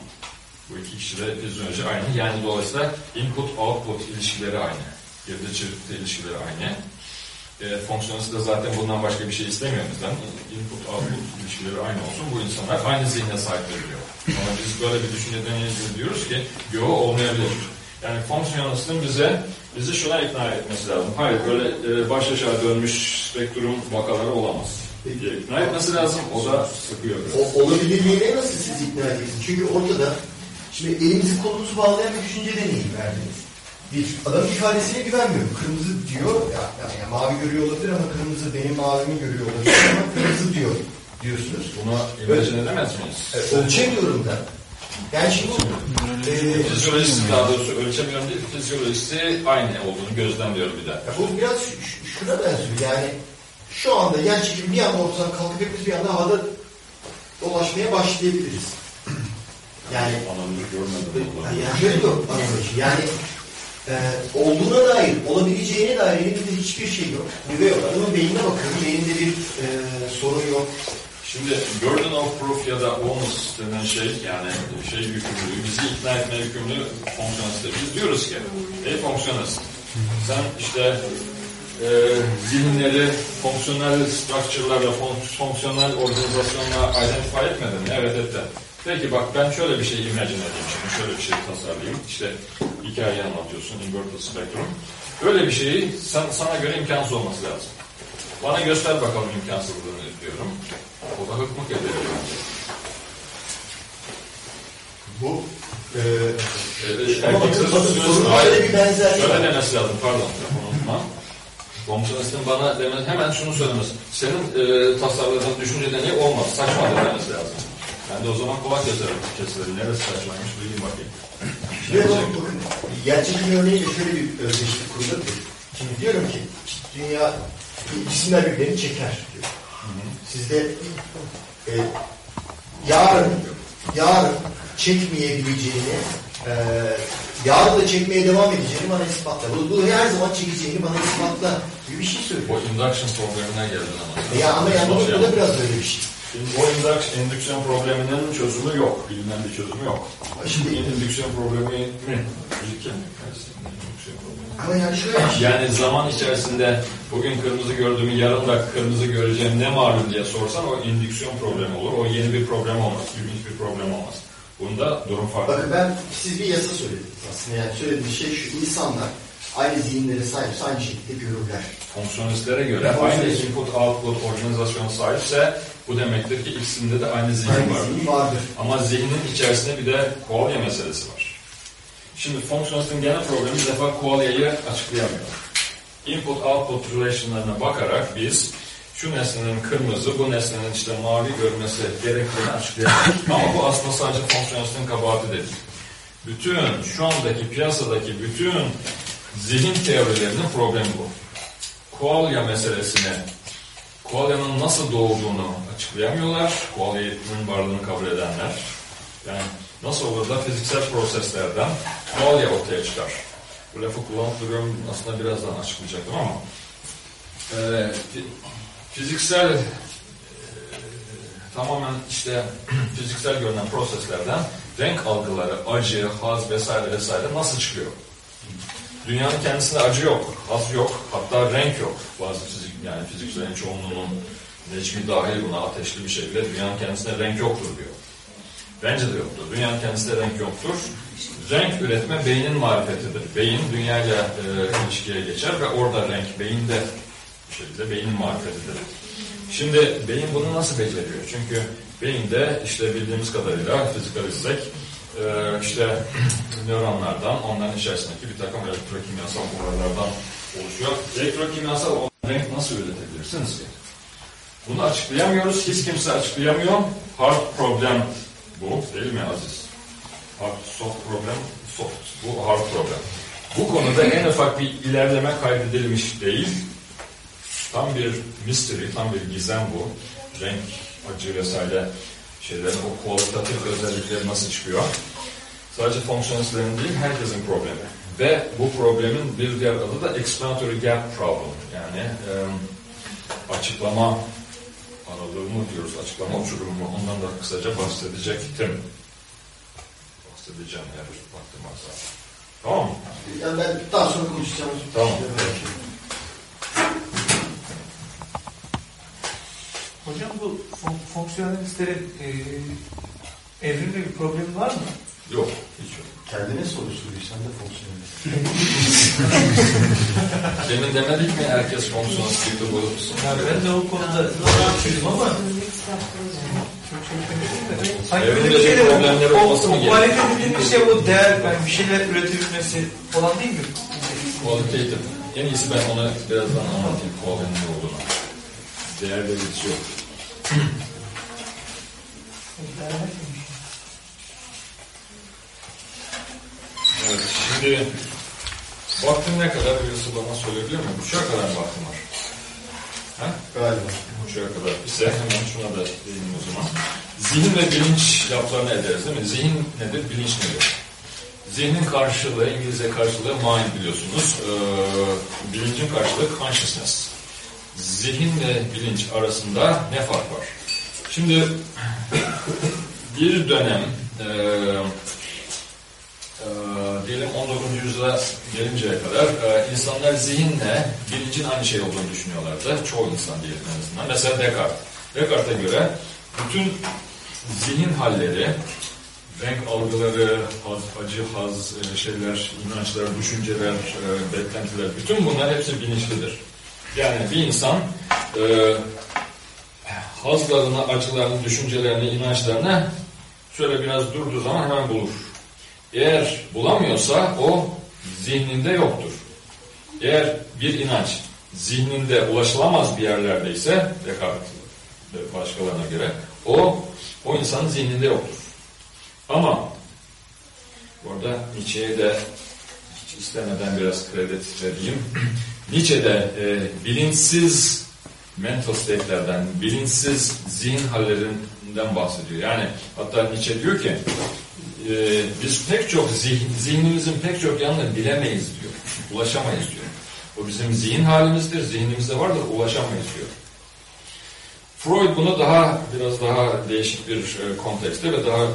[SPEAKER 1] Bu iki kişide fizyoloji aynı. Yani dolayısıyla input output ilişkileri aynı. Girdi çıktı ilişkileri aynı. E, fonksiyonist de zaten bundan başka bir şey istemiyor bizden. Input output ilişkileri aynı olsun. Bu insanlar aynı zihne sahipler diyor. Ama biz böyle bir düşünceden diyoruz ki yo olmayabilir. Yani fonksiyonistin bize bizi şuna ikna etmesi lazım. Hayır böyle e, baş aşağı dönmüş spektrum vakaları olamaz. diye ikna etmesi lazım. O da sıkıyor.
[SPEAKER 4] O, olabilirliğine nasıl siz ikna ediyorsunuz? Çünkü ortada şimdi elimizi kolumuzu bağlayan bir düşünce deneyi verdiniz. Bir adam ifadesine güvenmiyorum. Kırmızı diyor, ya, ya, ya mavi görüyor olabilir ama kırmızı benim mavimi görüyor olabilir ama kırmızı diyor diyorsunuz.
[SPEAKER 1] Buna imajine edemez miyiz?
[SPEAKER 4] Evet, ölçemiyorum da. Yani şimdi bu e,
[SPEAKER 1] Fizyolojisti daha doğrusu ölçemiyorum değil, fizyolojisti aynı olduğunu gözlemliyor bir.
[SPEAKER 4] Ya bu biraz şu- şu- şuna benziyor. Yani şu anda yer çekimi bir anda ortadan kalkıp hepimiz bir anda havada dolaşmaya başlayabiliriz. Yani
[SPEAKER 1] Anlamını görmedim.
[SPEAKER 4] yani şöyle yok. Yani e, olduğuna dair, olabileceğine dair elimizde hiçbir şey yok. Ve yok. Bunun beynine bakıyorum. Beyninde bir e, sorun yok.
[SPEAKER 1] Şimdi burden of proof ya da onus denen şey yani şey yükümlülüğü, bizi ikna etme yükümlü fonksiyonistler. Biz diyoruz ki, ey fonksiyonist, sen işte e, zihinleri fonksiyonel structure'larla, fon- fonksiyonel organizasyonla identify etmedin mi? Evet etti. Peki bak ben şöyle bir şey imagine edeyim şimdi, şöyle bir şey tasarlayayım. İşte hikayeyi anlatıyorsun, inverted spectrum. Böyle bir şeyi sen, sana göre imkansız olması lazım. Bana göster bakalım imkansızlığını diyorum. O da hıkmık ediyor.
[SPEAKER 4] Bu
[SPEAKER 1] e,
[SPEAKER 4] şöyle bir benzerliği
[SPEAKER 1] Şöyle
[SPEAKER 4] var.
[SPEAKER 1] demesi lazım, pardon. unutma. Komşunistin bana demez, hemen şunu söylemesi. Senin e, tasarladığın düşünce deneyi olmaz, saçma demesi lazım. Ben de o zaman kulak yazarım kesileri. Neresi saçmaymış bileyim bakayım.
[SPEAKER 4] Bakın yer çekimi örneğiyle şöyle bir özdeşlik kurulur ki. Şimdi diyorum ki dünya cisimler birbirini çeker diyor. Sizde e, yarın yarın çekmeyebileceğini e, yarın da çekmeye devam edeceğini bana ispatla. Bu, bu her zaman çekeceğini bana ispatla gibi bir şey söylüyor.
[SPEAKER 1] O induction problemine geldin ama.
[SPEAKER 4] Ya ama yani bu, da biraz öyle bir şey.
[SPEAKER 1] Şimdi o induction, indüksiyon probleminin çözümü yok. Bilinen bir çözümü yok. Şimdi indüksiyon problemi mi? Müzik yani.
[SPEAKER 4] Ama yani şöyle bir şey.
[SPEAKER 1] Yani zaman içerisinde bugün kırmızı gördüğümü yarın da kırmızı göreceğim ne malum diye sorsan o indüksiyon problemi olur. O yeni bir problem olmaz. İlginç bir problem olmaz. Bunda durum farklı.
[SPEAKER 4] Bakın ben siz bir yasa söylediniz aslında. Yani söylediğiniz şey şu. insanlar aynı zihinlere sahipse aynı şekilde görürler.
[SPEAKER 1] Fonksiyonistlere göre aynı input output organizasyona sahipse bu demektir ki ikisinde de aynı zihin
[SPEAKER 4] Aynı
[SPEAKER 1] vardır.
[SPEAKER 4] zihin vardır.
[SPEAKER 1] Ama zihnin içerisinde bir de koalya meselesi var. Şimdi fonksiyonistin genel problemi bir defa koalyayı açıklayamıyor. Input output relationlarına bakarak biz şu nesnenin kırmızı, bu nesnenin işte mavi görmesi gerektiğini açıklayamıyoruz. *laughs* Ama bu aslında sadece fonksiyonistin kabahati değil. Bütün şu andaki piyasadaki bütün zihin teorilerinin problemi bu. Koalya meselesini, koalyanın nasıl doğduğunu açıklayamıyorlar. Koalyanın varlığını kabul edenler. Yani nasıl olur da fiziksel proseslerden koalya ortaya çıkar. Bu lafı kullanıp duruyorum aslında birazdan açıklayacaktım ama e, fi- fiziksel e, tamamen işte *clears throat* fiziksel görünen proseslerden renk algıları, acı, haz vesaire vesaire nasıl çıkıyor? Dünyanın kendisinde acı yok, haz yok, hatta renk yok. Bazı fizik yani fizikçilerin çoğunluğunun Necmi dahil buna ateşli bir şekilde dünyanın kendisinde renk yoktur diyor. Bence de yoktur. Dünyanın kendisinde renk yoktur. Renk üretme beynin marifetidir. Beyin dünyayla e, ilişkiye geçer ve orada renk beyinde bir şekilde beynin marifetidir. Şimdi beyin bunu nasıl beceriyor? Çünkü beyinde işte bildiğimiz kadarıyla fizikalistsek e, işte *clears throat* nöronlardan, onların içerisindeki bir takım elektrokimyasal olaylardan oluşuyor. Elektrokimyasal renk nasıl üretebilirsiniz ki? Bunu açıklayamıyoruz. Hiç kimse açıklayamıyor. Hard problem bu. Değil mi Aziz? Hard, soft problem, soft. Bu hard problem. Bu konuda en ufak bir ilerleme kaydedilmiş değil. Tam bir mystery, tam bir gizem bu. Renk, acı vesaire şeylerin o kualitatif özellikleri nasıl çıkıyor? Sadece fonksiyonistlerin değil, herkesin problemi. Ve bu problemin bir diğer adı da explanatory gap problem. Yani e, açıklama aralığı mı diyoruz, açıklama uçurumu mu? Ondan da kısaca bahsedecektim. Bahsedeceğim eğer vaktim varsa. Tamam mı?
[SPEAKER 4] Yani ben daha sonra konuşacağım.
[SPEAKER 1] Tamam.
[SPEAKER 7] Hocam bu fon- fonksiyonelistlerin e, evrimde bir problemi var mı?
[SPEAKER 1] Yok, hiç yok.
[SPEAKER 4] Kendine soruşturuyor, sen de fonksiyonelist. *laughs*
[SPEAKER 1] Demin demedik mi herkes fonksiyonist gibi bulursun?
[SPEAKER 7] Yani ben de o konuda rahatsızım ama Sanki bir şey de
[SPEAKER 1] bir problemleri
[SPEAKER 7] o,
[SPEAKER 1] olması mı
[SPEAKER 7] o,
[SPEAKER 1] gerekiyor?
[SPEAKER 7] Kualite dediğimiz şey o değer, yani bir şeyler üretebilmesi falan değil mi?
[SPEAKER 1] Qualitative. En iyisi ben onu birazdan anlatayım quality'nin ne olduğunu. Değer belirtisi yok. Evet, şimdi vaktim ne kadar birisi bana söyleyebilir mi? Buçuğa kadar vaktim var? Ha?
[SPEAKER 4] Galiba.
[SPEAKER 1] Buçuğa kadar. İşte hemen şuna da değinelim o zaman. Zihin ve bilinç laflarını ederiz değil mi? Zihin nedir, bilinç nedir? Zihnin karşılığı, İngilizce karşılığı mind biliyorsunuz. Ee, bilincin karşılığı consciousness. Zihin ve bilinç arasında ne fark var? Şimdi bir dönem e, e, diyelim 19. yüzyıla gelinceye kadar e, insanlar zihinle bilincin aynı şey olduğunu düşünüyorlardı. Çoğu insan diyelim en azından. Mesela Descartes. Descartes'e göre bütün zihin halleri renk algıları, haz, acı, haz, e, şeyler, inançlar, düşünceler, e, beklentiler, bütün bunlar hepsi bilinçlidir. Yani bir insan e, hazlarını, acılarını, düşüncelerini, inançlarını şöyle biraz durduğu zaman hemen bulur. Eğer bulamıyorsa o zihninde yoktur. Eğer bir inanç zihninde ulaşılamaz bir yerlerdeyse, ve başkalarına göre, o, o insanın zihninde yoktur. Ama orada Nietzsche'ye de hiç istemeden biraz kredi vereyim. *clears throat* Nietzsche de e, bilinçsiz mental state'lerden, bilinçsiz zihin hallerinden bahsediyor. Yani hatta Nietzsche diyor ki e, biz pek çok zihin, zihnimizin pek çok yanını bilemeyiz diyor. Ulaşamayız diyor. O bizim zihin halimizdir, zihnimizde vardır, ulaşamayız diyor. Freud bunu daha biraz daha değişik bir e, kontekste ve daha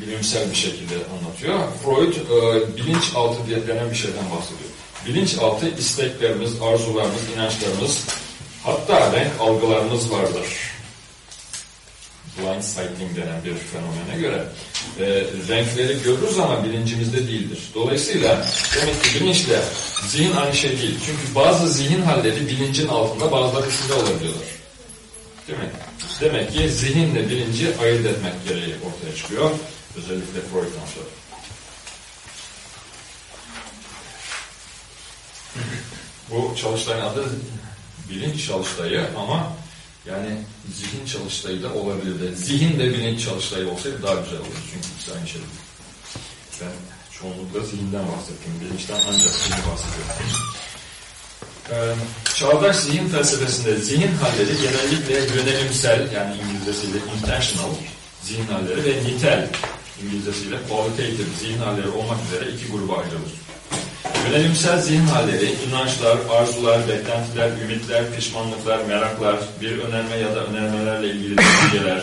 [SPEAKER 1] bilimsel bir şekilde anlatıyor. Freud e, bilinçaltı diye denen bir şeyden bahsediyor. Bilinçaltı isteklerimiz, arzularımız, inançlarımız, hatta renk algılarımız vardır. Blind sighting denen bir fenomene göre e, renkleri görürüz ama bilincimizde değildir. Dolayısıyla demek ki bilinçle zihin aynı şey değil. Çünkü bazı zihin halleri bilincin altında, bazıları üstünde olabiliyorlar. Değil mi? Demek ki zihinle bilinci ayırt etmek gereği ortaya çıkıyor. Özellikle Freud'dan sonra. Bu çalıştayın adı bilinç çalıştayı ama yani zihin çalıştayı da olabilirdi. Zihin de bilinç çalıştayı olsaydı daha güzel olurdu. Çünkü ikisi aynı şey. Ben çoğunlukla zihinden bahsettim. Bilinçten ancak zihin bahsediyorum. Ee, çağdaş zihin felsefesinde zihin halleri genellikle yönelimsel yani İngilizcesiyle intentional zihin halleri ve nitel İngilizcesiyle qualitative zihin halleri olmak üzere iki gruba ayrılır. Yönelimsel zihin halleri, inançlar, arzular, beklentiler, ümitler, pişmanlıklar, meraklar, bir önerme ya da önermelerle ilgili düşünceler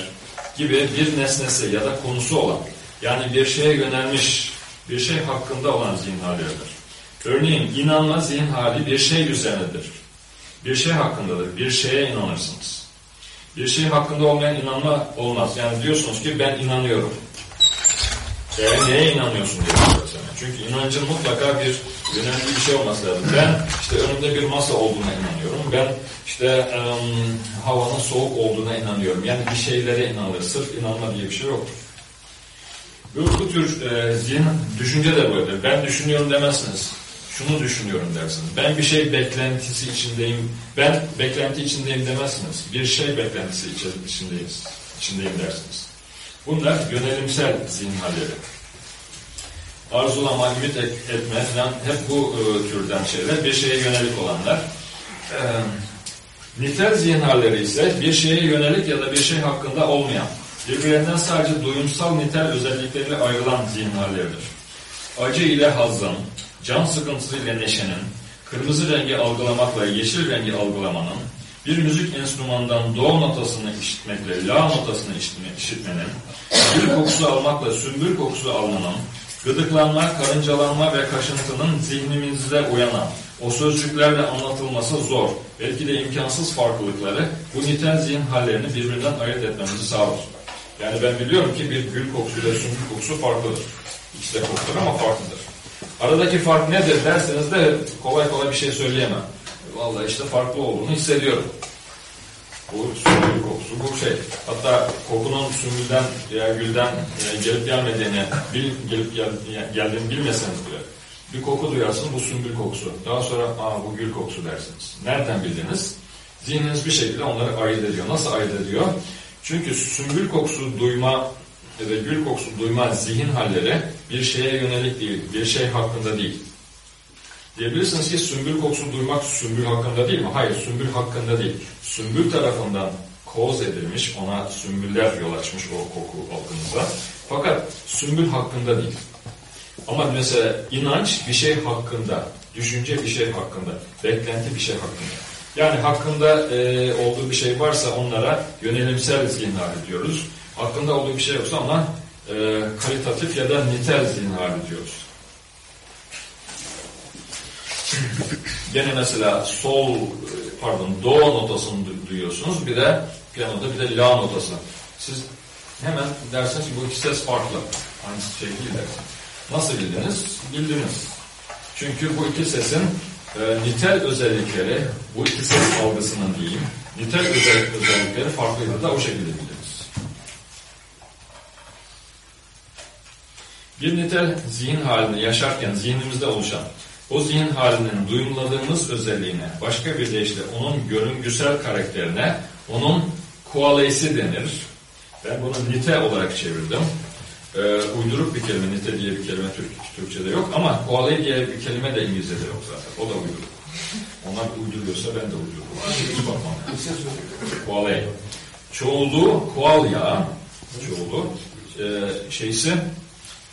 [SPEAKER 1] gibi bir nesnesi ya da konusu olan, yani bir şeye yönelmiş, bir şey hakkında olan zihin halleridir. Örneğin inanma zihin hali bir şey üzerinedir. Bir şey hakkındadır. Bir şeye inanırsınız. Bir şey hakkında olmayan inanma olmaz. Yani diyorsunuz ki ben inanıyorum. E, neye inanıyorsun soruyor Çünkü inancın mutlaka bir önemli bir şey olması lazım. Ben işte önümde bir masa olduğuna inanıyorum. Ben işte um, havanın soğuk olduğuna inanıyorum. Yani bir şeylere inanılır. Sırf inanma diye bir şey yoktur. Bu, bu tür e, zihin, düşünce de böyledir. Ben düşünüyorum demezsiniz. Şunu düşünüyorum dersiniz. Ben bir şey beklentisi içindeyim. Ben beklenti içindeyim demezsiniz. Bir şey beklentisi içindeyiz. içindeyim dersiniz. Bunlar yönelimsel zihin halleri. Arzulama, ümit etme falan hep bu e, türden şeyler. Bir şeye yönelik olanlar. E, nitel zihin halleri ise bir şeye yönelik ya da bir şey hakkında olmayan, birbirlerinden sadece duyumsal nitel özellikleriyle ayrılan zihin halleridir. Acı ile hazzın, can sıkıntısı ile neşenin, kırmızı rengi algılamakla yeşil rengi algılamanın, bir müzik enstrümandan do notasını işitmekle la notasını işitmenin, gül kokusu almakla sümbül kokusu almanın, gıdıklanma, karıncalanma ve kaşıntının zihnimizde uyanan, o sözcüklerle anlatılması zor, belki de imkansız farklılıkları bu nitel zihin hallerini birbirinden ayırt etmemizi sağlar. Yani ben biliyorum ki bir gül kokusu ile sümbül kokusu farklıdır. İkisi de kokudur ama farklıdır. Aradaki fark nedir derseniz de kolay kolay bir şey söyleyemem. Vallahi işte farklı olduğunu hissediyorum. Bu sümbül kokusu bu şey. Hatta kokunun sümbülden veya gülden e, gelip gelmediğini, bil, gelip gel, geldiğini bilmeseniz bile bir koku duyarsın bu sümbül kokusu. Daha sonra aa bu gül kokusu dersiniz. Nereden bildiniz? Zihniniz bir şekilde onları ayırt ediyor. Nasıl ayırt ediyor? Çünkü sümbül kokusu duyma ve gül kokusu duyma zihin halleri bir şeye yönelik değil, bir şey hakkında değil. Diyebilirsiniz ki sümbül kokusu duymak sümbül hakkında değil mi? Hayır, sümbül hakkında değil. Sümbül tarafından koz edilmiş, ona sümbüller yol açmış o koku algınıza. Fakat sümbül hakkında değil. Ama mesela inanç bir şey hakkında, düşünce bir şey hakkında, beklenti bir şey hakkında. Yani hakkında e, olduğu bir şey varsa onlara yönelimsel zihin hali diyoruz. Hakkında olduğu bir şey yoksa ona e, kalitatif ya da nitel zihin hali diyoruz. Gene mesela sol, pardon, do notasını duyuyorsunuz. Bir de piyanoda bir de la notası. Siz hemen dersiniz ki bu iki ses farklı. Aynı şey dersiniz. Nasıl bildiniz? Bildiniz. Çünkü bu iki sesin e, nitel özellikleri, bu iki ses algısının diyeyim, nitel özel, özellikleri farklıydı da o şekilde bildiniz. Bir nitel zihin halini yaşarken zihnimizde oluşan o zihin halinin duyumladığımız özelliğine, başka bir deyişle onun görüngüsel karakterine, onun kualeysi denir. Ben bunu nite olarak çevirdim. Ee, uyduruk bir kelime, nite diye bir kelime Türk, Türkçe'de yok ama kualey diye bir kelime de İngilizce'de yok zaten. O da uyduruk. Onlar uyduruyorsa ben de uydururum. Hiç bakmam. Kualey. Çoğulu kualya, çoğulu. Ee, şeysi,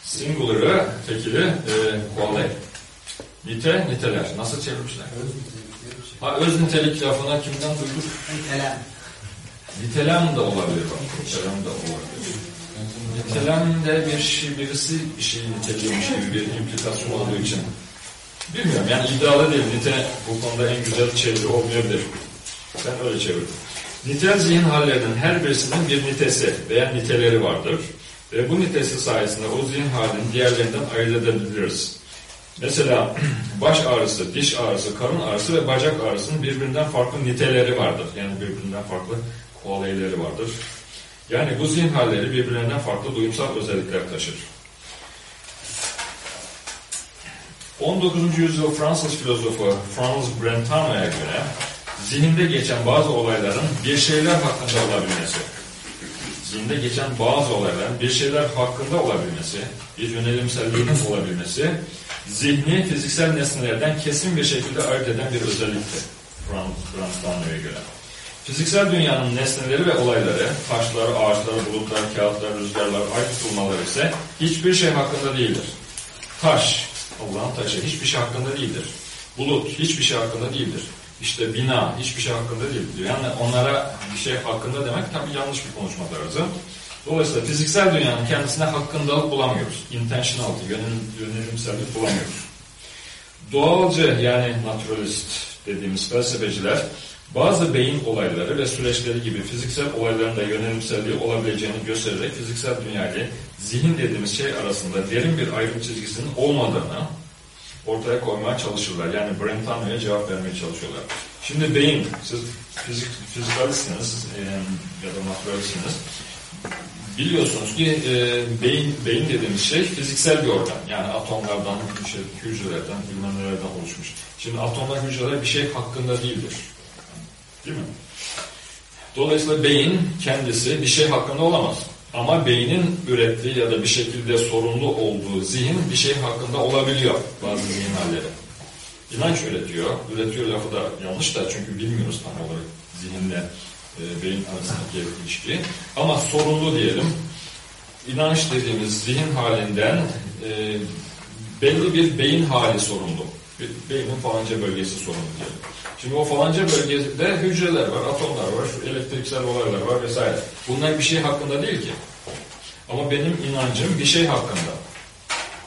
[SPEAKER 1] singular'ı, tekili e, kualey. Nite, niteler. Nasıl çevirmişler? Ha öz nitelik lafına kimden duyduk?
[SPEAKER 5] Nitelem.
[SPEAKER 1] Nitelem de olabilir bak. Nitelem de olabilir. Nitelem de bir şey, birisi bir şeyi niteliyormuş gibi bir implikasyon olduğu için. Bilmiyorum yani iddialı değil. Nite bu konuda en güzel çeviri olmayabilir. Ben öyle çevirdim. Nitel zihin hallerinin her birisinin bir nitesi veya niteleri vardır. Ve bu nitesi sayesinde o zihin halini diğerlerinden ayırt edebiliriz. Mesela *clears throat* baş ağrısı, diş ağrısı, karın ağrısı ve bacak ağrısının birbirinden farklı niteleri vardır. Yani birbirinden farklı kualeyleri vardır. Yani bu zihin halleri birbirlerinden farklı duyumsal özellikler taşır. 19. yüzyıl Fransız filozofu Franz Brentano'ya göre zihinde geçen bazı olayların bir şeyler hakkında olabilmesi, zihinde geçen bazı olayların bir şeyler hakkında olabilmesi, bir yönelimselliğinin olabilmesi, zihni fiziksel nesnelerden kesin bir şekilde ayırt eden bir özelliktir. Franz Brentano'ya göre. Fiziksel dünyanın nesneleri ve olayları, taşlar, ağaçlar, bulutlar, kağıtlar, rüzgarlar, ay tutulmaları ise hiçbir şey hakkında değildir. Taş, Allah'ın taşı hiçbir şey hakkında değildir. Bulut hiçbir şey hakkında değildir. İşte bina hiçbir şey hakkında değildir. Yani onlara bir şey hakkında demek tabii yanlış bir konuşma tarzı. Dolayısıyla fiziksel dünyanın kendisine hakkındalık bulamıyoruz. Intentionality, yönelim, yönelimsellik bulamıyoruz. Doğalcı yani naturalist dediğimiz felsefeciler bazı beyin olayları ve süreçleri gibi fiziksel olayların da yönelimselliği olabileceğini göstererek fiziksel dünya ile zihin dediğimiz şey arasında derin bir ayrım çizgisinin olmadığını ortaya koymaya çalışırlar. Yani Brentano'ya cevap vermeye çalışıyorlar. Şimdi beyin, siz fizik, fizikalistiniz e, ya da naturalistsiniz. Biliyorsunuz ki e, beyin, beyin dediğimiz şey fiziksel bir organ. Yani atomlardan, işte, hücrelerden, bilmem nelerden oluşmuş. Şimdi atomlar, hücreler bir şey hakkında değildir. Değil mi? Dolayısıyla beyin kendisi bir şey hakkında olamaz. Ama beynin ürettiği ya da bir şekilde sorumlu olduğu zihin bir şey hakkında olabiliyor bazı zihin halleri. İnanç üretiyor. Üretiyor lafı da yanlış da çünkü bilmiyoruz tam olarak zihinle e, beyin arasındaki ilişkiyi. Ama sorumlu diyelim. İnanç dediğimiz zihin halinden e, belli bir beyin hali sorumlu. Beynin falanca bölgesi sorumlu diyelim. Şimdi o falanca bölgede hücreler var, atomlar var, elektriksel olaylar var vesaire. Bunlar bir şey hakkında değil ki. Ama benim inancım bir şey hakkında.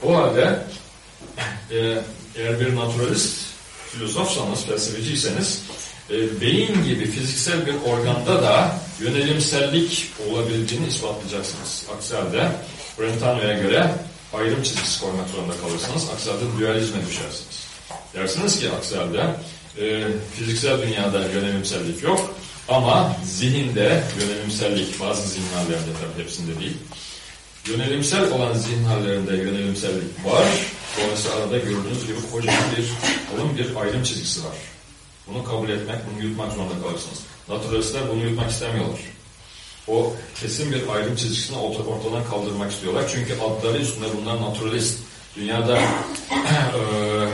[SPEAKER 1] O halde e, eğer bir naturalist filozofsanız, felsefeciyseniz e, beyin gibi fiziksel bir organda da yönelimsellik olabildiğini ispatlayacaksınız. Aksi halde Brentano'ya göre ayrım çizgisi koymak zorunda kalırsınız. Aksi halde dualizme düşersiniz. Dersiniz ki aksi halde e, fiziksel dünyada yönelimsellik yok ama zihinde yönelimsellik bazı zihin hallerinde tabii hepsinde değil. Yönelimsel olan zihin hallerinde yönelimsellik var. Dolayısıyla arada gördüğünüz gibi kocaman bir, kalın bir ayrım çizgisi var. Bunu kabul etmek, bunu yutmak zorunda kalırsınız. Naturalistler bunu yutmak istemiyorlar. O kesin bir ayrım çizgisini orta- ortadan kaldırmak istiyorlar. Çünkü adları üstünde bunlar naturalist. Dünyada *clears throat* eee,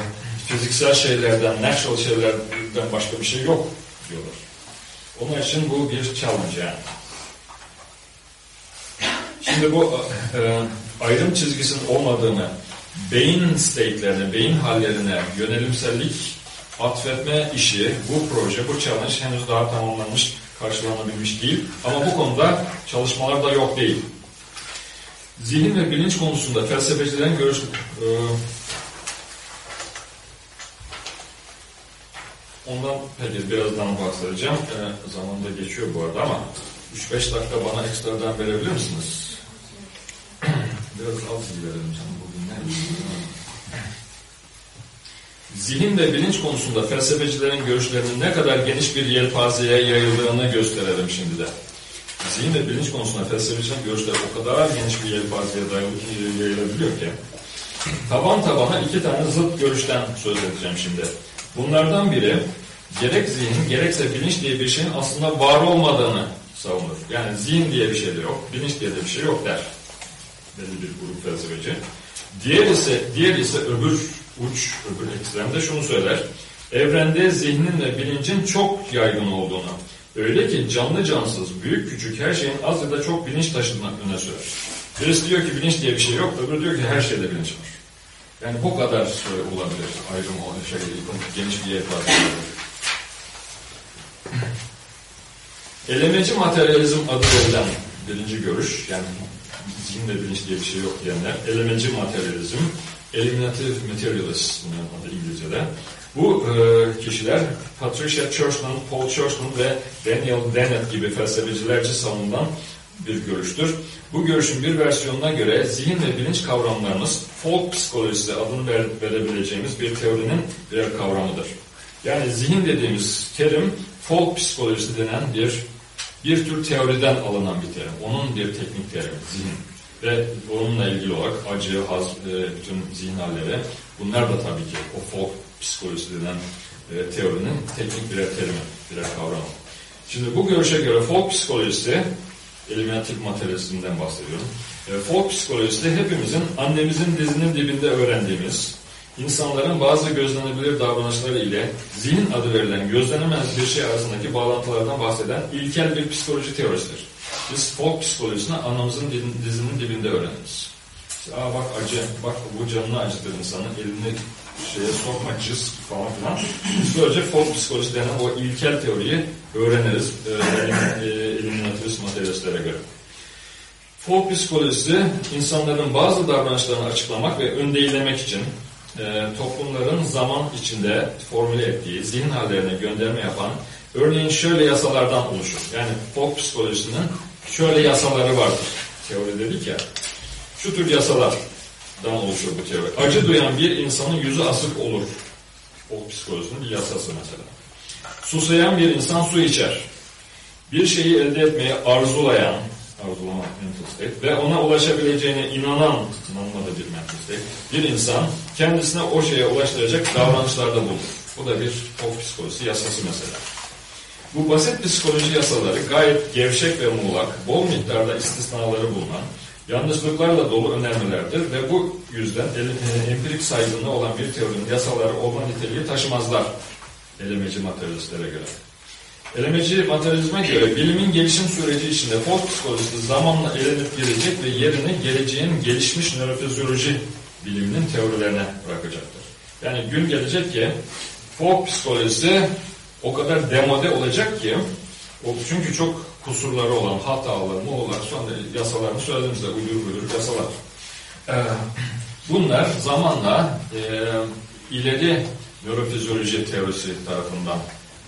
[SPEAKER 1] fiziksel şeylerden, natural şeylerden başka bir şey yok diyorlar. Onun için bu bir challenge yani. Şimdi bu e, ayrım çizgisinin olmadığını, beyin state'lerine, beyin hallerine yönelimsellik atfetme işi, bu proje, bu challenge henüz daha tamamlanmış, karşılanabilmiş değil. Ama bu konuda çalışmalar da yok değil. Zihin ve bilinç konusunda felsefecilerin görüş... E, ondan peki birazdan bahsedeceğim. E, zaman da geçiyor bu arada ama 3-5 dakika bana ekstradan verebilir misiniz? *clears throat* Biraz az verelim canım bugün ne? Zihin ve bilinç konusunda felsefecilerin görüşlerinin ne kadar geniş bir yelpazeye yayıldığını gösterelim şimdi de. Zihin ve bilinç konusunda felsefecilerin görüşleri o kadar geniş bir yelpazeye yayılabiliyor ki. Taban tabana iki tane zıt görüşten söz edeceğim şimdi. Bunlardan biri gerek zihin gerekse bilinç diye bir şeyin aslında var olmadığını savunur. Yani zihin diye bir şey de yok, bilinç diye de bir şey yok der. Belli bir grup felsefeci. Diğer ise, diğer ise öbür uç, öbür ekstremde şunu söyler. Evrende zihnin ve bilincin çok yaygın olduğunu, öyle ki canlı cansız, büyük küçük her şeyin az ya da çok bilinç taşıdığını öne sürer. Birisi diyor ki bilinç diye bir şey yok, öbürü diyor ki her şeyde bilinç var. Yani bu kadar e, olabilir ayrım şey, geniş bir yelpaze olabilir. Elemeci materyalizm adı verilen birinci görüş, yani zihin ve bilinç diye bir şey yok diyenler, elemeci materyalizm, eliminative materialist bunların adı İngilizce'de. Bu e, kişiler Patricia Churchman, Paul Churchman ve Daniel Dennett gibi felsefecilerce savunulan bir görüştür. Bu görüşün bir versiyonuna göre zihin ve bilinç kavramlarımız folk psikolojisi adını ver, verebileceğimiz bir teorinin birer kavramıdır. Yani zihin dediğimiz terim folk psikolojisi denen bir bir tür teoriden alınan bir terim. Onun bir teknik terimi, zihin. Ve onunla ilgili olarak acı, haz, e, bütün zihin halleri, bunlar da tabii ki o folk psikolojisi denen e, teorinin teknik birer terimi, birer kavramı. Şimdi bu görüşe göre folk psikolojisi, eliminatif materyalizmden bahsediyorum. E, folk psikolojisi hepimizin annemizin dizinin dibinde öğrendiğimiz, insanların bazı gözlenebilir davranışları ile zihin adı verilen gözlenemez bir şey arasındaki bağlantılardan bahseden ilkel bir psikoloji teorisidir. Biz folk psikolojisini anamızın dizinin dibinde öğreniriz. İşte, Aa bak acı, bak bu canını acıtır insanın, elini şeye sokma, cız falan filan. Böylece folk psikolojisi denen o ilkel teoriyi öğreniriz e, e, eliminativist materyalistlere göre. Folk psikolojisi insanların bazı davranışlarını açıklamak ve öndeylemek için e, toplumların zaman içinde formüle ettiği zihin hallerine gönderme yapan örneğin şöyle yasalardan oluşur. Yani folk psikolojisinin şöyle yasaları vardır. Teori dedik ya. Şu tür yasalardan oluşur bu teori. Acı duyan bir insanın yüzü asık olur. Folk psikolojisinin bir yasası mesela. Susayan bir insan su içer. Bir şeyi elde etmeyi arzulayan, arzulama mental state ve ona ulaşabileceğine inanan, inanmadığı bir mental state, bir insan kendisine o şeye ulaştıracak davranışlarda bulunur. Bu da bir folk psikolojisi yasası mesela. Bu basit psikoloji yasaları gayet gevşek ve muğlak, bol miktarda istisnaları bulunan, yanlışlıklarla dolu önermelerdir ve bu yüzden el- empirik saygınlığı olan bir teorinin yasaları olma niteliği taşımazlar elemeci materyalistlere göre. Elemeci materyalizme göre bilimin gelişim süreci içinde folk psikolojisi zamanla elenip gelecek ve yerini geleceğin gelişmiş nörofizyoloji biliminin teorilerine bırakacaktır. Yani gün gelecek ki folk psikolojisi o kadar demode olacak ki o çünkü çok kusurları olan hatalı, muğlak, şu anda yasalarını söylediğimizde uydur uydur yasalar. Ee, bunlar zamanla e, ileri nörofizyoloji teorisi tarafından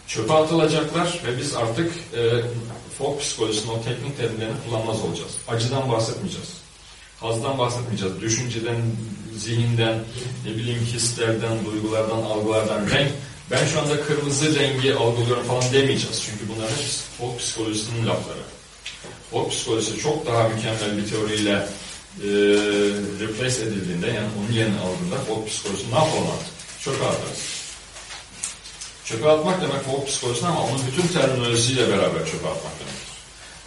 [SPEAKER 1] çöpe atılacaklar ve biz artık e, folk psikolojisinin o teknik terimlerini kullanmaz olacağız. Acıdan bahsetmeyeceğiz. Hazdan bahsetmeyeceğiz. Düşünceden, zihinden, ne bileyim hislerden, duygulardan, algılardan, renk. Ben şu anda kırmızı rengi algılıyorum falan demeyeceğiz. Çünkü bunlar hep folk psikolojisinin lafları. Folk psikolojisi çok daha mükemmel bir teoriyle e, replace edildiğinde yani onun yerini aldığında folk psikolojisi ne yapalım artık? Çöpe atarız. Çöpe atmak demek folk psikolojisi ama onun bütün terminolojisiyle beraber çöpe atmak demektir.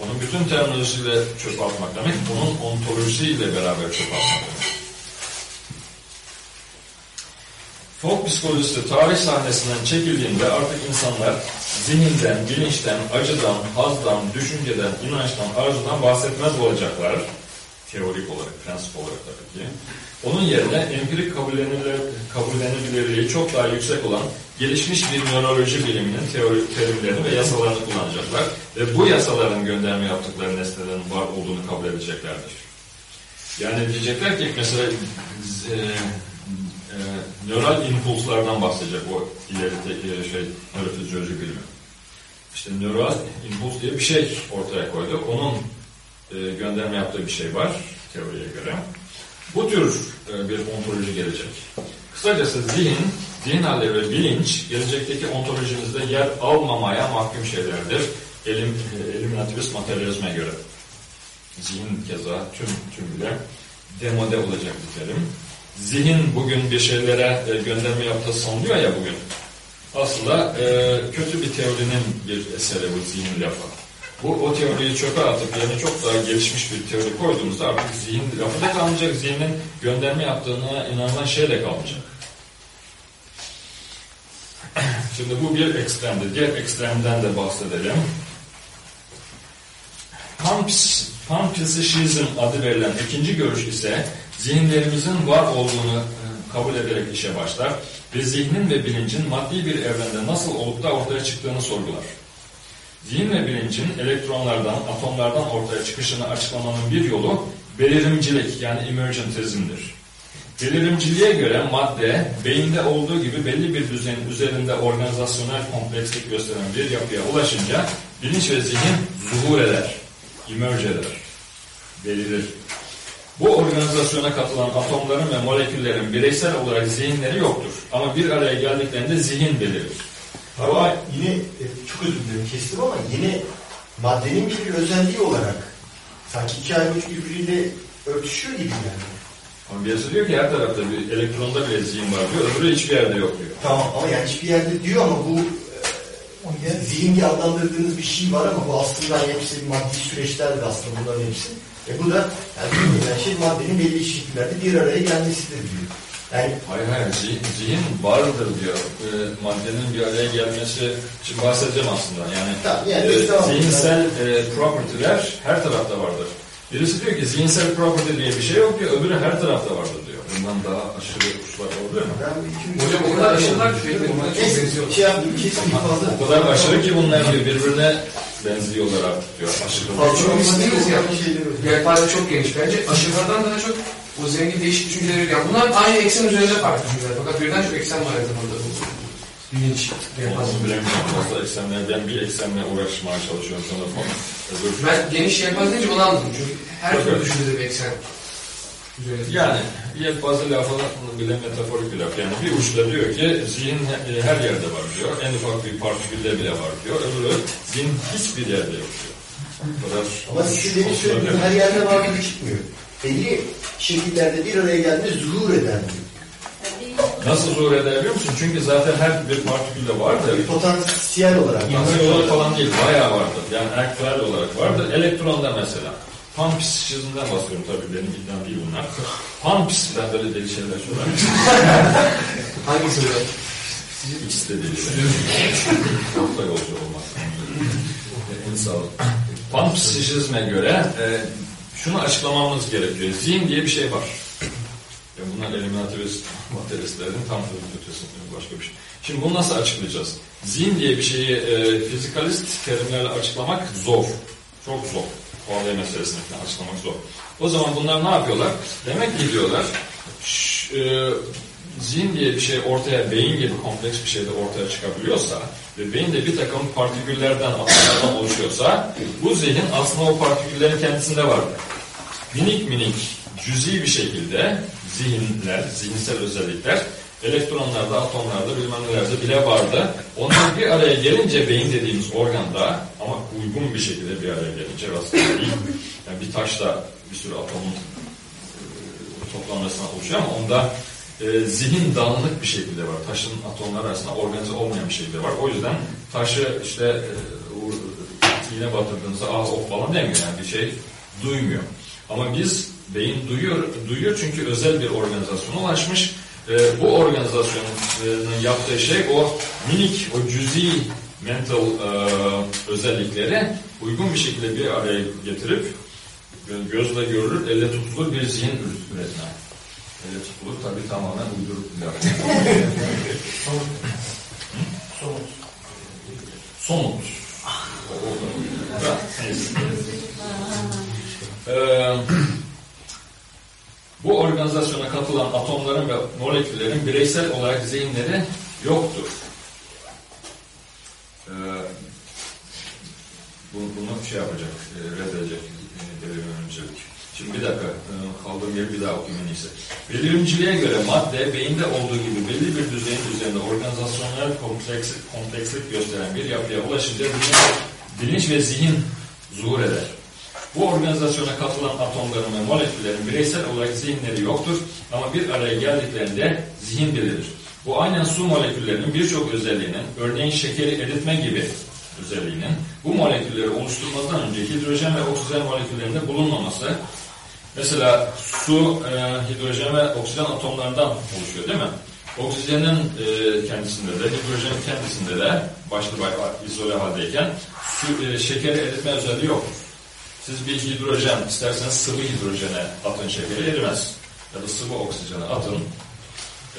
[SPEAKER 1] Onun bütün terminolojisiyle çöpe atmak demek, onun ontolojisiyle beraber çöpe atmak demek. Folk psikolojisi tarih sahnesinden çekildiğinde artık insanlar zihinden, bilinçten, acıdan, hazdan, düşünceden, inançtan, arzudan bahsetmez olacaklar. Teorik olarak, prensip olarak tabii ki. Onun yerine empirik kabullenilir, kabullenilirliği çok daha yüksek olan gelişmiş bir nöroloji biliminin teori, terimlerini ve yasalarını kullanacaklar. Ve bu yasaların gönderme yaptıkları nesnelerin var olduğunu kabul edeceklerdir. Yani diyecekler ki mesela e, e, nöral impulslardan bahsedecek o ilerideki şey nörofizyoloji bilimi. İşte nöral impuls diye bir şey ortaya koydu. Onun e, gönderme yaptığı bir şey var teoriye göre. Bu tür e, bir ontoloji gelecek. Kısacası zihin, zihin halleri ve bilinç gelecekteki ontolojimizde yer almamaya mahkum şeylerdir. Elim, e, eliminativist materyalizme göre. Zihin keza tüm tümüyle demode olacak bir terim. Zihin bugün bir şeylere gönderme yaptığı sanılıyor ya bugün. Aslında kötü bir teorinin bir eseri bu zihin lafı. Bu o teoriyi çöpe atıp yerine çok daha gelişmiş bir teori koyduğumuzda artık zihin lafı da kalmayacak, zihnin gönderme yaptığına inanılan şey de kalmayacak. *clears throat* Şimdi bu bir ekstremdi. Diğer ekstremden de bahsedelim. Pamps, Pampsichism adı verilen ikinci görüş ise zihinlerimizin var olduğunu e, kabul ederek işe başlar ve zihnin ve bilincin maddi bir evrende nasıl olup da ortaya çıktığını sorgular. Zihin ve bilincin elektronlardan, atomlardan ortaya çıkışını açıklamanın bir yolu belirimcilik yani emergentizmdir. Belirimciliğe göre madde, beyinde olduğu gibi belli bir düzenin üzerinde organizasyonel komplekslik gösteren bir yapıya ulaşınca bilinç ve zihin zuhur eder, emerge eder, belirir. Bu organizasyona katılan atomların ve moleküllerin bireysel olarak zihinleri yoktur. Ama bir araya geldiklerinde zihin belirir.
[SPEAKER 4] Ama yine e, çok özür dilerim kestim ama yine maddenin bir özelliği olarak sanki iki ayrı uç birbiriyle örtüşüyor gibi yani.
[SPEAKER 1] Ama birisi diyor ki her tarafta bir elektronda bile zihin var diyor, öbürü hiçbir yerde yok diyor.
[SPEAKER 4] Tamam ama yani hiçbir yerde diyor ama bu e, zihin diye adlandırdığınız bir şey var ama bu aslında yani hepsi maddi süreçlerdir aslında bunların hepsi. E bu da yani bilmiyorum şey maddenin belli şekillerde bir araya gelmesidir diyor. Yani
[SPEAKER 1] Hayır hayır zihin, zihin vardır diyor. E, maddenin bir araya gelmesi için bahsedeceğim aslında. Yani,
[SPEAKER 4] Tamam, yani
[SPEAKER 1] e,
[SPEAKER 4] tamam.
[SPEAKER 1] zihinsel e, property'ler her tarafta vardır. Birisi diyor ki zihinsel property diye bir şey yok diyor, öbürü her tarafta vardır diyor. Bundan daha aşırı uçlar oluyor mu?
[SPEAKER 12] Hocam o kadar aşırılar ki birbirine çok benziyor.
[SPEAKER 4] Şey kesin fazla.
[SPEAKER 1] O kadar aşırı ki bunlar diyor, birbirine benziyorlar artık diyor. Aşırı.
[SPEAKER 12] Çok istediğimiz ya. Yelpaze çok geniş. Bence aşırılardan daha çok o zengin değişik düşünceleri yani bunlar aynı eksen üzerinde farklı düşünceler. Fakat birden çok eksen var aynı zamanda bu. Bilinç.
[SPEAKER 1] Fazla eksenlerden bir eksenle uğraşmaya çalışıyorum sanırım.
[SPEAKER 12] Ben geniş yelpaze deyince onu anladım. Çünkü her türlü düşüncede bir eksen üzerinde.
[SPEAKER 1] Yani yelpaze lafı bile metaforik bir laf. Yani bir uçta diyor ki zihin he- her yerde var diyor. En ufak bir partikülde bile var diyor. Öbürü zihin hiçbir yerde yok diyor. Kadar
[SPEAKER 4] Ama sizin demin söylediğiniz her yerde var gibi çıkmıyor. Belli şekillerde bir araya geldiğinde zuhur eder diyor.
[SPEAKER 1] Nasıl zuhur eder biliyor musun? Çünkü zaten her bir partikülde vardır.
[SPEAKER 4] Potansiyel olarak.
[SPEAKER 1] Potansiyel olarak falan değil, bayağı vardır. Yani aktüel olarak vardır. Elektronda mesela. Panpsişizmden bahsediyorum tabii benim iddiam değil bunlar. Panps, ben böyle deli şeyler söylüyorum. *laughs*
[SPEAKER 12] Hangisi hocam?
[SPEAKER 1] İkisi de deli. Orta yolcu olmaz. En sağ olun. Panpsişizme göre e, şunu açıklamamız gerekiyor. Zihin diye bir şey var. Yani bunlar eliminativist materyalistlerin tam ötesi başka bir şey. Şimdi bunu nasıl açıklayacağız? Zihin diye bir şeyi e, fizikalist terimlerle açıklamak zor. Çok zor. Kualya meselesini açıklamak zor. O zaman bunlar ne yapıyorlar? Demek ki diyorlar, e, zihin diye bir şey ortaya, beyin gibi kompleks bir şey de ortaya çıkabiliyorsa ve beyin bir takım partiküllerden, atomlardan oluşuyorsa bu zihin aslında o partiküllerin kendisinde vardır. Minik minik, cüzi bir şekilde zihinler, zihinsel özellikler elektronlarda, atomlarda, bilmem nelerde bile vardı. Onlar bir araya gelince beyin dediğimiz organda ama uygun bir şekilde bir araya gelince rastgele değil. Yani bir taşla bir sürü atomun e, toplanmasına oluşuyor ama onda e, zihin dağınık bir şekilde var. Taşın atomlar arasında organize olmayan bir şekilde var. O yüzden taşı işte e, iğne batırdığınızda ah of falan demiyor yani bir şey duymuyor. Ama biz beyin duyuyor, duyuyor çünkü özel bir organizasyona ulaşmış. E, bu organizasyonun yaptığı şey o minik, o cüzi mental e, özellikleri uygun bir şekilde bir araya getirip gözle görülür, elle tutulur bir zihin üretme. Elle tutulur tabi tamamen uydurup Somut. Somut. Ee, bu organizasyona katılan atomların ve moleküllerin bireysel olarak zihinleri yoktur. Ee, bunu, bunu şey yapacak, e, reddedecek devrimcilik. Şimdi bir dakika, e, kaldığım yeri bir daha okuyayım en iyisi. Belirimciliğe göre madde, beyinde olduğu gibi belli bir düzeyin üzerinde organizasyonel komplekslik, komplekslik gösteren bir yapıya ulaşınca bilinç ve zihin zuhur eder. Bu organizasyona katılan atomların ve moleküllerin bireysel olarak zihinleri yoktur ama bir araya geldiklerinde zihin belirir. Bu aynen su moleküllerinin birçok özelliğinin, örneğin şekeri eritme gibi özelliğinin bu molekülleri oluşturmadan önce hidrojen ve oksijen moleküllerinde bulunmaması. Mesela su e, hidrojen ve oksijen atomlarından oluşuyor değil mi? Oksijenin e, kendisinde de, hidrojenin kendisinde de başlı başlı izole haldeyken su, e, şekeri eritme özelliği yoktur. Siz bir hidrojen, isterseniz sıvı hidrojene atın şekeri erimez. Ya da sıvı oksijene atın,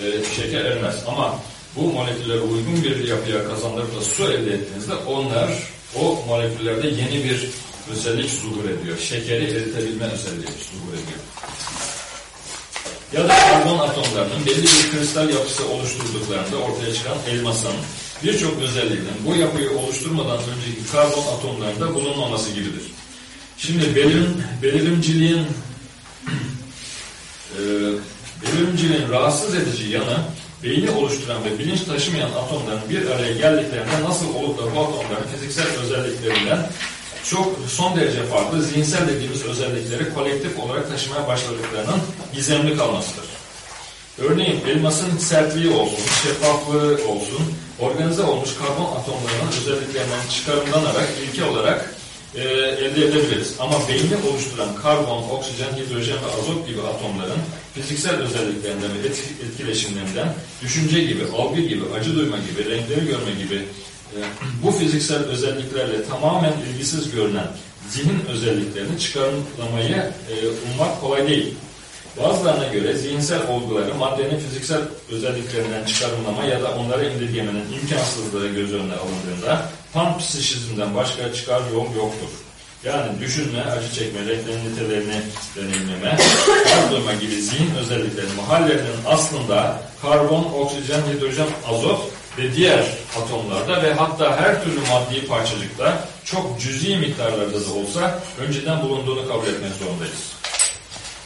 [SPEAKER 1] e, şeker erimez. Ama bu moleküllere uygun bir yapıya kazandırıp da su elde ettiğinizde onlar o moleküllerde yeni bir özellik zuhur ediyor. Şekeri eritebilme özelliği zuhur ediyor. Ya da karbon atomlarının belli bir kristal yapısı oluşturduklarında ortaya çıkan elmasın birçok özelliğinin bu yapıyı oluşturmadan önceki karbon atomlarında bulunmaması gibidir. Şimdi belirim, belirimciliğin *clears throat* e, belirimciliğin rahatsız edici yanı beyni oluşturan ve bilinç taşımayan atomların bir araya geldiklerinde nasıl olup da bu atomların fiziksel özelliklerinden çok son derece farklı zihinsel dediğimiz özellikleri kolektif olarak taşımaya başladıklarının gizemli kalmasıdır. Örneğin elmasın sertliği olsun, şeffaflığı olsun, organize olmuş karbon atomlarının özelliklerinden çıkarımlanarak ilke olarak e, elde edebiliriz. Ama beyni oluşturan karbon, oksijen, hidrojen ve azot gibi atomların fiziksel özelliklerinden ve etkileşimlerinden düşünce gibi, algı gibi, acı duyma gibi, renkleri görme gibi bu fiziksel özelliklerle tamamen ilgisiz görünen zihin özelliklerini çıkarılamayı e, ummak kolay değil. Bazılarına göre zihinsel olguları maddenin fiziksel özelliklerinden çıkarımlama ya da onları indirgemenin imkansızlığı göz önüne alındığında panpsişizmden başka çıkar yol yoktur. Yani düşünme, acı çekme, renklerin nitelerini deneyimleme, *coughs* duyma gibi zihin özelliklerinin mahallerinin aslında karbon, oksijen, hidrojen, azot ve diğer atomlarda ve hatta her türlü maddi parçacıkta çok cüzi miktarlarda da olsa önceden bulunduğunu kabul etmek zorundayız.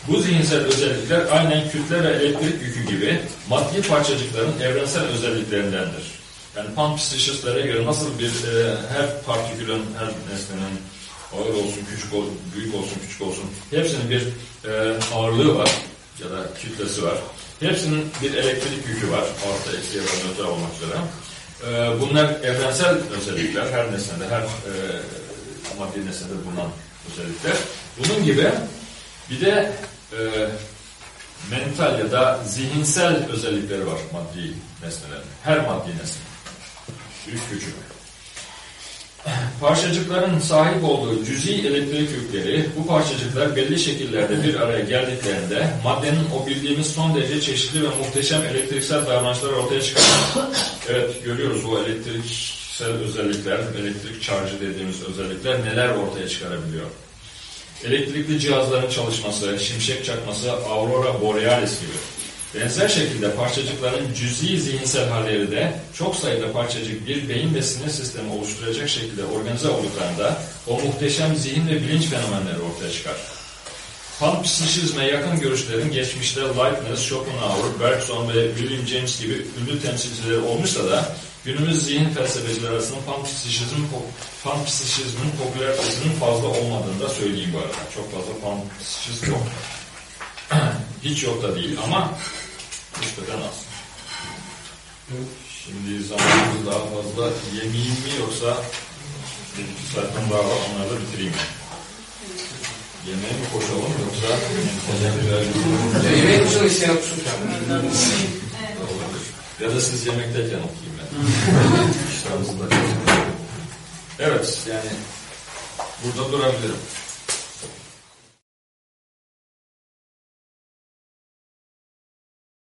[SPEAKER 1] Bu zihinsel özellikler aynen kütle ve elektrik yükü gibi maddi parçacıkların evrensel özelliklerindendir. Yani panpsişistlere göre nasıl bir e, her partikülün, her nesnenin ağır olsun, küçük olsun, büyük olsun, küçük olsun hepsinin bir e, ağırlığı var ya da kütlesi var. Hepsinin bir elektrik yükü var. Orta, eksi ya da nötr olmak üzere. E, bunlar evrensel özellikler. Her nesnede, her e, maddi nesnede bulunan özellikler. Bunun gibi bir de e, mental ya da zihinsel özellikleri var maddi nesnelerin. Her maddi nesne. Büyük küçük. Parçacıkların sahip olduğu cüzi elektrik yükleri, bu parçacıklar belli şekillerde bir araya geldiklerinde maddenin o bildiğimiz son derece çeşitli ve muhteşem elektriksel davranışlar ortaya çıkar. evet görüyoruz bu elektriksel özellikler, elektrik çarjı dediğimiz özellikler neler ortaya çıkarabiliyor. Elektrikli cihazların çalışması, şimşek çakması, aurora borealis gibi. Benzer şekilde parçacıkların cüz'i zihinsel halleri de çok sayıda parçacık bir beyin ve sinir sistemi oluşturacak şekilde organize olduklarında o muhteşem zihin ve bilinç fenomenleri ortaya çıkar. Panpsişizme yakın görüşlerin geçmişte Leibniz, Schopenhauer, Bergson ve William James gibi ünlü temsilcileri olmuşsa da günümüz zihin felsefecileri arasında panpsişizm, panpsişizmin popülaritesinin fazla olmadığını da söyleyeyim bu arada. Çok fazla panpsişist yok. *clears throat* Hiç yok da değil ama nispeten az. Şimdi zamanımız daha fazla yemeyeyim mi yoksa bir iki saatten daha var onları da bitireyim? Yemeğe mi koşalım yoksa
[SPEAKER 12] Ya yemeğe koşalım isteyen okursun
[SPEAKER 1] ya da siz yemekteyken okuyayım ben. İştahınızı da Evet yani burada durabilirim.